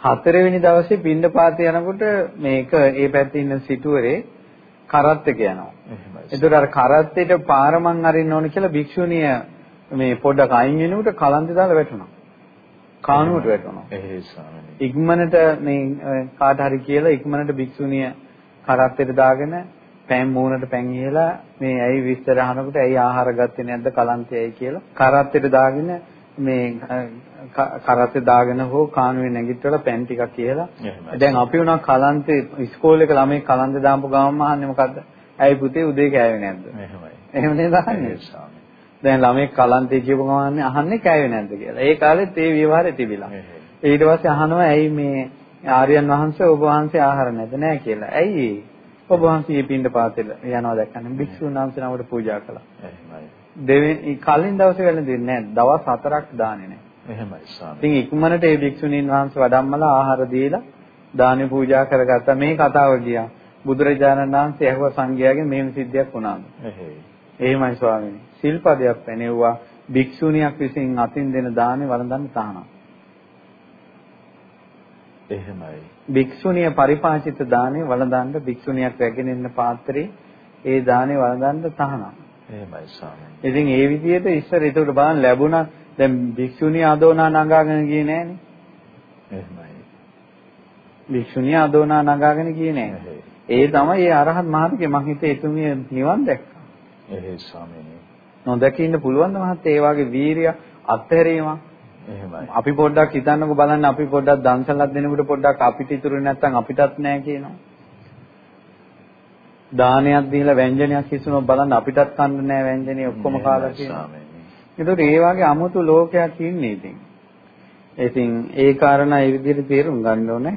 හතරවෙනි දවසේ පින්ඩපාත යනකොට මේක ඒ පැත්තේ ඉන්න සිටුවරේ කරත් එක යනවා. එතකොට අර කරත්තේට පාර මං අරින්න ඕන කියලා භික්ෂුණිය මේ පොඩක් අයින් වෙනකොට කලන්තේ දාලා වැටුණා. කානුවට වැටුණා. එහෙයි ස්වාමීනි. ඉක්මනට මේ කාට හරි කියලා ඉක්මනට භික්ෂුණිය කරත්තේට දාගෙන පෑන් මූණට පෑන් ඉහලා මේ ඇයි විස්තර අහනකොට ඇයි ආහාර ගත්තේ නැද්ද කලන්තේ ඇයි කියලා කරත්තේට දාගෙන මේ කරත්තේ දාගෙන හෝ කානුවේ නැගිටලා පෑන් ටිකක් කියලා දැන් අපි උනා කලන්තේ ඉස්කෝලේ එක ළමයි කලන්තේ දාපු ගමන්ම අහන්නේ මොකද්ද ඇයි පුතේ උදේ කෑවේ නැද්ද? එහෙමයි. එහෙම නේද අහන්නේ? දැන් ළමෙක් කලන්තේ කියපු ගමන් අහන්නේ කෑවේ නැද්ද කියලා. ඒ කාලෙත් ඒ විවහාරය තිබිලා. ඊට පස්සේ අහනවා ඇයි මේ ආර්යයන් වහන්සේ ඔබ වහන්සේ ආහාර නැද නැහැ කියලා. ඇයි? ඔබ වහන්සේ පින්ඩ පාතෙල යනවා දැක්කම භික්ෂුන් වහන්සේ නමකට පූජා කළා. එහෙමයි. දෙවෙනි කලින් දවසේ වෙලඳින්නේ නැහැ. දවස් හතරක් දාන්නේ නැහැ. එහෙමයි ස්වාමී. ඉතින් ඉක්මනට ඒ භික්ෂුණීන් වහන්සේ වඩම්මලා ආහාර දීලා දානෙ පූජා කරගත්තා. මේ කතාව ගියා. බුදුරජාණන් වහන්සේ ඇහුව සංඝයාගෙන් මෙහෙම සිද්ධියක් වුණාද? එහෙමයි ස්වාමීනි. සිල්පදයක් පැනෙව්වා. භික්ෂුණියක් විසින් අතින් දෙන දානෙ වළඳන්න තහනම්. එහෙමයි. භික්ෂුණිය පරිපාචිත දානේ වළඳන්න භික්ෂුණියක් රැගෙන ඉන්න පාත්‍රේ ඒ දානේ වළඳන්න තහනම්. එහෙමයි ස්වාමීනි. ඉතින් ඒ විදිහට ඉස්සර ඒකට බලන්න ලැබුණා දැන් භික්ෂුණිය අදෝනා නගාගෙන ගියේ නෑනේ. එහෙමයි. භික්ෂුණිය අදෝනා නගාගෙන ගියේ නෑ. ඒ තමයි ඒ අරහත් මහත්කේ මං හිතේ එතුමිය නිවන් දැක්කා. එහෙයි ස්වාමීනි. නොදකින්න පුළුවන් ද මහත්තයා ඒ වගේ වීරිය අත්හැරීමක් එහෙමයි. අපි පොඩ්ඩක් හිතන්නකෝ බලන්න අපි පොඩ්ඩක් දන්සලක් දෙනකොට පොඩ්ඩක් අපිට ඉතුරු නැත්නම් අපිටත් නෑ කියනවා. දානයක් දීලා ව්‍යංජනයක් හිසුනොත් බලන්න අපිටත් කන්න නෑ ව්‍යංජනේ ඔක්කොම කාලා කියනවා. ඒකට ඒ වගේ 아무තු ලෝකයක් ඉන්නේ ඉතින්. ඉතින් ඒ කාරණා ඒ විදිහට තේරුම් ගන්න ඕනේ.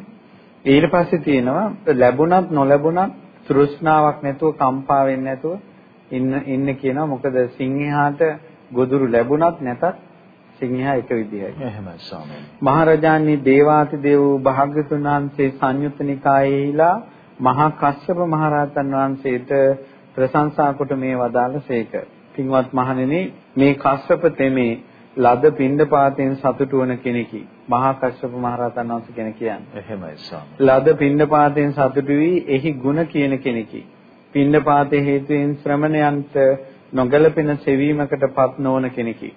ඊට පස්සේ තියෙනවා ලැබුණත් නොලැබුණත් තෘෂ්ණාවක් නැතුව කම්පා වෙන්නේ නැතුව ඉන්න ඉන්න කියනවා මොකද සිංහයාට ගොදුරු ලැබුණත් නැතත් සිංහයා එක විදිහයි. එහෙමයි ස්වාමීනි. මහරජාණන් දේවාති දේව භාග්‍යතුන් වහන්සේ සංයුත්ත නිකායේලා මහා කස්සප මහරහතන් වහන්සේට ප්‍රශංසා කොට මේ වදාළසේක. පින්වත් මහණෙනි මේ කස්සප තෙමේ ලද පින්ඩපාතෙන් සතුටු වන කෙනෙකි. මහා කස්සප මහරහතන් වහන්සේ කෙනෙක් කියන්නේ. එහෙමයි ස්වාමී. ලද පින්ඩපාතෙන් සතුටු වී එහි ಗುಣ කියන කෙනෙකි. පින්ඩපාතේ හේතුවෙන් ශ්‍රමණයන්ට නොගැලපෙන සෙවීමකටපත් නොවන කෙනෙකි.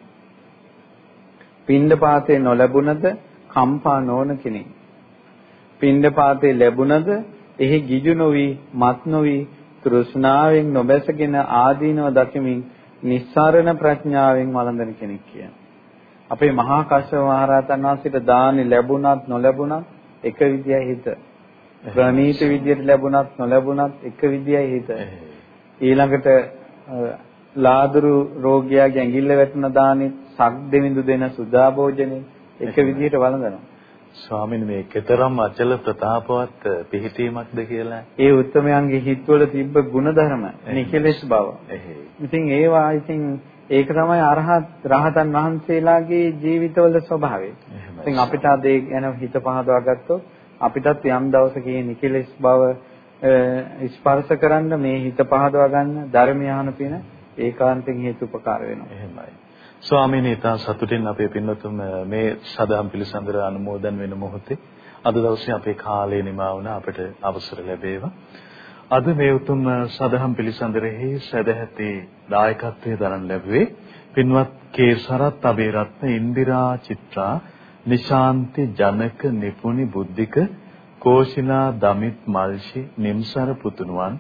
පින්ඩපාතේ නොලැබුණද කම්පා නොවන කෙනෙක්. පින්ඩපාතේ ලැබුණද එහි ගිජු නොවි මත් නොවි තෘෂ්ණාවෙන් නොබැසගෙන ආදීනව දකිමින් නිස්සාරණ ප්‍රඥාවෙන් වළඳන කෙනෙක් කියන. අපේ මහා කශ්‍යප මහ රහතන් වහන්සේට දානි ලැබුණත් නොලැබුණත් එක විදියයි හිත. ප්‍රණීත විදියට ලැබුණත් නොලැබුණත් එක විදියයි හිත. ඊළඟට ලාදුරු රෝගියාගේ ඇඟිල්ල වැටුණ දානෙත් සක් දෙවිඳු දෙන සුදා භෝජනේ එක විදිහට වළඳනවා. ස්වාමීන් මේ කතරම් අචල ප්‍රතාපවත් පිහිටීමක්ද කියලා ඒ උත්තරමයන්ගේ හිතවල තිබ්බ ಗುಣධර්ම නිකලෙස් බව. ඉතින් ඒවා ඉතින් ඒක තමයි අරහත් රහතන් වහන්සේලාගේ ජීවිතවල ස්වභාවය. ඉතින් අපිට අද ඒ ගැන හිත පහදවා ගත්තොත් අපිටත් යම් දවසක මේ නිකලෙස් බව ස්පර්ශ කරන්න මේ හිත පහදවා ගන්න ධර්මය අහන පින ඒකාන්තයෙන් හේතුපකාර වෙනවා. එහෙමයි. ස්වාමීනි ඊට සතුටින් අපේ පින්වතුන් මේ සදාම් පිළිසඳර අනුමෝදන් වෙන මොහොතේ අද දවසේ අපේ කාලය නිමා වුණ අපිට අවසර ලැබේවා. අද මේ උතුම් සදහම් පිළිසඳරෙහි සදැහැති දායකත්වයේ දරන ලැබුවේ පින්වත් කේ සරත් අබේරත්න ඉන්දිරා චිත්‍රා නිශාන්ති ජනක නිපුණි බුද්ධික කෝෂිනා දමිත් මල්ෂි නිම්සර පුතුණුවන්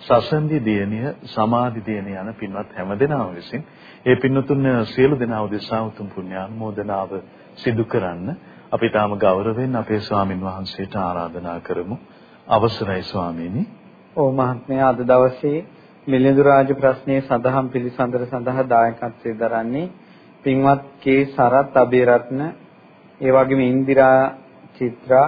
සසන්දි දියණිය සමාධි දියණිය යන පින්වත් හැමදෙනාම විසින් ඒ පින්වතුන් සියලු දෙනා උදෙසා උතුම් පුණ්‍යානුමෝදනාව සිදු කරන්න අපි තාම ගෞරවයෙන් අපේ ස්වාමින් වහන්සේට ආරාධනා කරමු අවසරයි ස්වාමීනි. ඔව් මහත්මයා අද දවසේ මිලිඳු රාජ ප්‍රශ්නයේ සඳහන් පිළිසඳර සඳහා දායකත්වයෙන් දරන්නේ පින්වත් කේ සරත් අබේරත්න ඒ වගේම ඉන්දිරා චිත්‍රා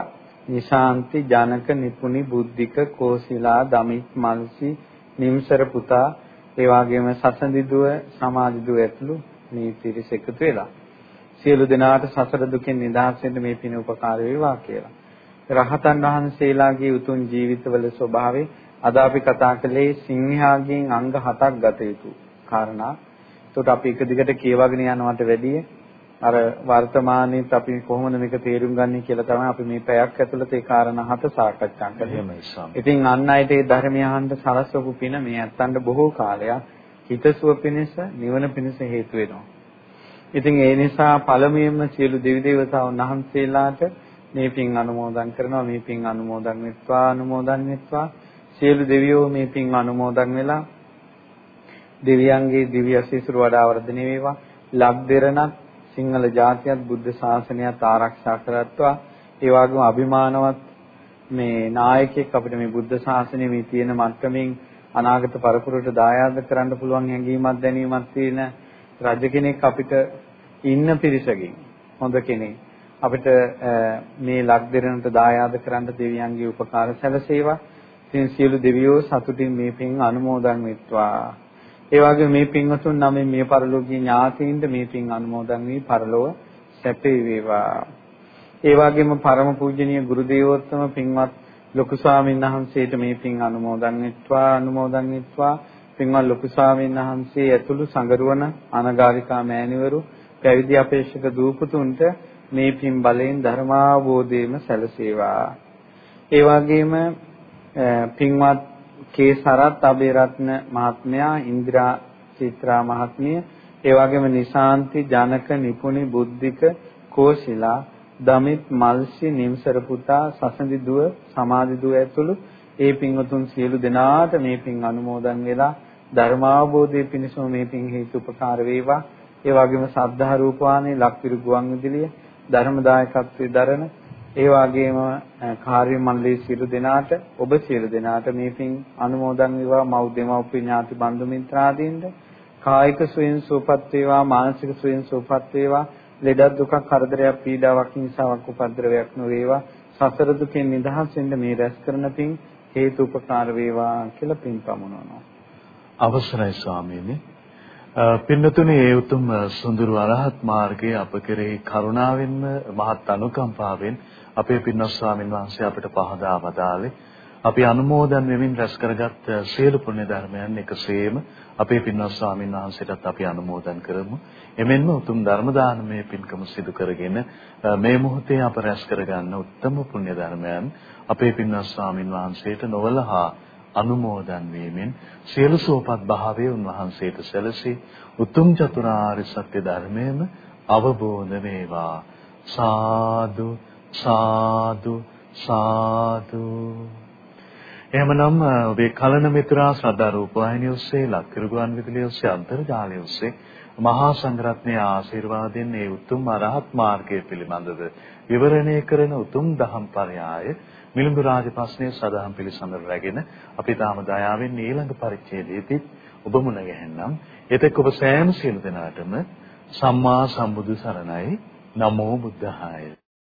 නිශාන්ති ජනක නිපුණි බුද්ධික කෝසිලා දමිත් මල්සි නිම්සර පුතා ඒ වගේම සසඳිදුව සමාධිදුව ඇතුළු මේ පිරිස එකතු වෙලා සියලු දෙනාට සසර දුකෙන් නිදහස් වෙන්න මේ පින උපකාර වේවා කියලා. රහතන් වහන්සේලාගේ උතුම් ජීවිතවල ස්වභාවය අද අපි කතා කළේ සිංහයාගෙන් අංග හතක් ගත යුතු කාරණා. ඒකට අපි එක දිගට කියවගෙන යනවට වැඩිය අර වර්තමානයේත් අපි කොහොමද මේක තේරුම් ගන්නේ කියලා තමයි අපි මේ පැයක් ඇතුළත ඒ කාරණා හත සාකච්ඡා කළේ. ඉතින් අන් අයට ඒ ධර්මය අහන්න සලස්වපු පින මේ ඇත්තන්ට බොහෝ කාලයක් හිතසුව පිණිස නිවන පිණිස හේතු වෙනවා. ඉතින් ඒ නිසා පළමුවෙන්ම සියලු දෙවි දේවතාවුන් වහන්සේලාට මේ පින් අනුමෝදන් කරනවා මේ පින් අනුමෝදන් වෙත්වා අනුමෝදන් වෙත්වා සියලු දෙවියෝ මේ පින් අනුමෝදන් වෙලා දෙවියන්ගේ දිව්‍ය අසීසුර වඩා වර්ධනය වේවා ලබ් දෙරණක් සිංහල ජාතියත් බුද්ධ ශාසනයත් ආරක්ෂා කරත්වා ඒ වගේම අභිමානවත් මේ නායකයෙක් අපිට මේ බුද්ධ ශාසනය මේ තියෙන මට්ටමින් අනාගත පරපුරට දායාද කරන්න පුළුවන් හැඟීමක් දැනීමක් තියෙන රජ කෙනෙක් අපිට ඉන්න පිරිසකින් හොඳ කෙනෙක් අපිට මේ ලක්දිරණට දායාද කරන්න දෙවියන්ගේ උපකාර සැලසේවා. ඉතින් සියලු දෙවියෝ සතුටින් මේ පින් අනුමෝදන් වෙත්වා. ඒ වගේම මේ පින්වතුන් නම් මේ පරලෝකීය ඥාතීන්ට මේ පින් අනුමෝදන් වී පරලෝව සැපේ වේවා. ඒ වගේම පරම පූජනීය ගුරු දේවෝත්තම පින්වත් ලොකු ස්වාමීන් වහන්සේට මේ පින් අනුමෝදන් වෙත්වා අනුමෝදන් වෙත්වා පින්වත් ලොකු ස්වාමීන් වහන්සේ ඇතුළු සංගරුවන අනගාരികා මෑණිවරු පැවිදි අපේක්ෂක දූපතුන්ට මේ පින් බලයෙන් ධර්මාවබෝධයම සැලසේවා. ඒ වගේම පින්වත් කේ සරත් අබේරත්න මහත්මයා ඉන්ද්‍රා චිත්‍රා මහත්මිය ඒ වගේම නිශාන්ති ජනක නිපුණි බුද්ධික කෝශිලා දමිත් මල්සි නිම්සර පුතා සසඳි දුව සමාධි දුව ඇතුළු ඒ පින්වතුන් සියලු දෙනාට මේ පින් අනුමෝදන් වෙලා ධර්මාවබෝධයේ පිණිසම මේ පින් හේතු උපකාර වේවා. ඒ වගේම සද්ධා රූපවාහිනී ලක්විරු ගුවන් විදුලිය ධර්මදායකත්වයේ දරන ඒ වගේම කාර්ය මණ්ඩලයේ සියලු දෙනාට ඔබ සියලු දෙනාට මේ පින් අනුමෝදන් වේවා. මව් දෙමව්පිය ඥාති බන්දු මිත්‍රාදීන්ට කායික සුවයෙන් සුවපත් වේවා මානසික සුවයෙන් සුවපත් වේවා. ලෙඩ දුකක් කරදරයක් පීඩාවක් හිංසාවක් උපද්‍රවයක් නොවේවා. සසර දුකෙන් නිදහස් වෙන්න මේ රැස් කරන පින් හේතු උපකාර වේවා කියලා පින් පමුණවනවා. අවසරයි ස්වාමීනි. පින්නතුනේ ඒ උතුම් සුඳුරු අරහත් මාර්ගයේ අප කෙරෙහි කරුණාවෙන්ම මහත් අනුකම්පාවෙන් අපේ පින්වත් ස්වාමින් වහන්සේ අපට පහදා වදාළේ අපි අනුමෝදන් වෙමින් රැස් කරගත් සියලු පුණ්‍ය ධර්මයන් එකසේම අපේ පින්වත් ස්වාමින් වහන්සේටත් අපි අනුමෝදන් කරමු. එමෙන්ම උතුම් ධර්ම දානමය පින්කම සිදු කරගෙන මේ මොහොතේ අප රැස් කරගන්න උත්තම පුණ්‍ය ධර්මයන් අපේ පින්වත් ස්වාමින් වහන්සේට නොවලහා අනුමෝදන් වීමෙන් සියලු සෝපත් භාවයේ උන්වහන්සේට සැලසී උතුම් චතුරාර්ය සත්‍ය ධර්මයේම අවබෝධ වේවා සාදු සාදු සාදු. එහෙමනම් ඔබේ කලන මිත්‍රා ශ්‍රද්ධා රූපවාහිනිය ඔස්සේ ලක්කිරුගුවන් විදුලිය ඔස්සේ අන්තර්ජාලය ඔස්සේ මහා සංඝරත්නයේ ආශිර්වාදයෙන් මේ උතුම් අරහත් මාර්ගය පිළිබඳව විවරණය කරන උතුම් දහම් පරයය මිලිඳු රාජපක්ෂයේ සදාම් පිළිසඳර රැගෙන අපි තාම දයාවෙන් ඊළඟ පරිච්ඡේදයේදී ඔබ මුණ ගැහෙන්නම්. එතෙක් ඔබ සෑම සියලු දෙනාටම සම්මා සම්බුදු සරණයි. නමෝ බුද්ධාය.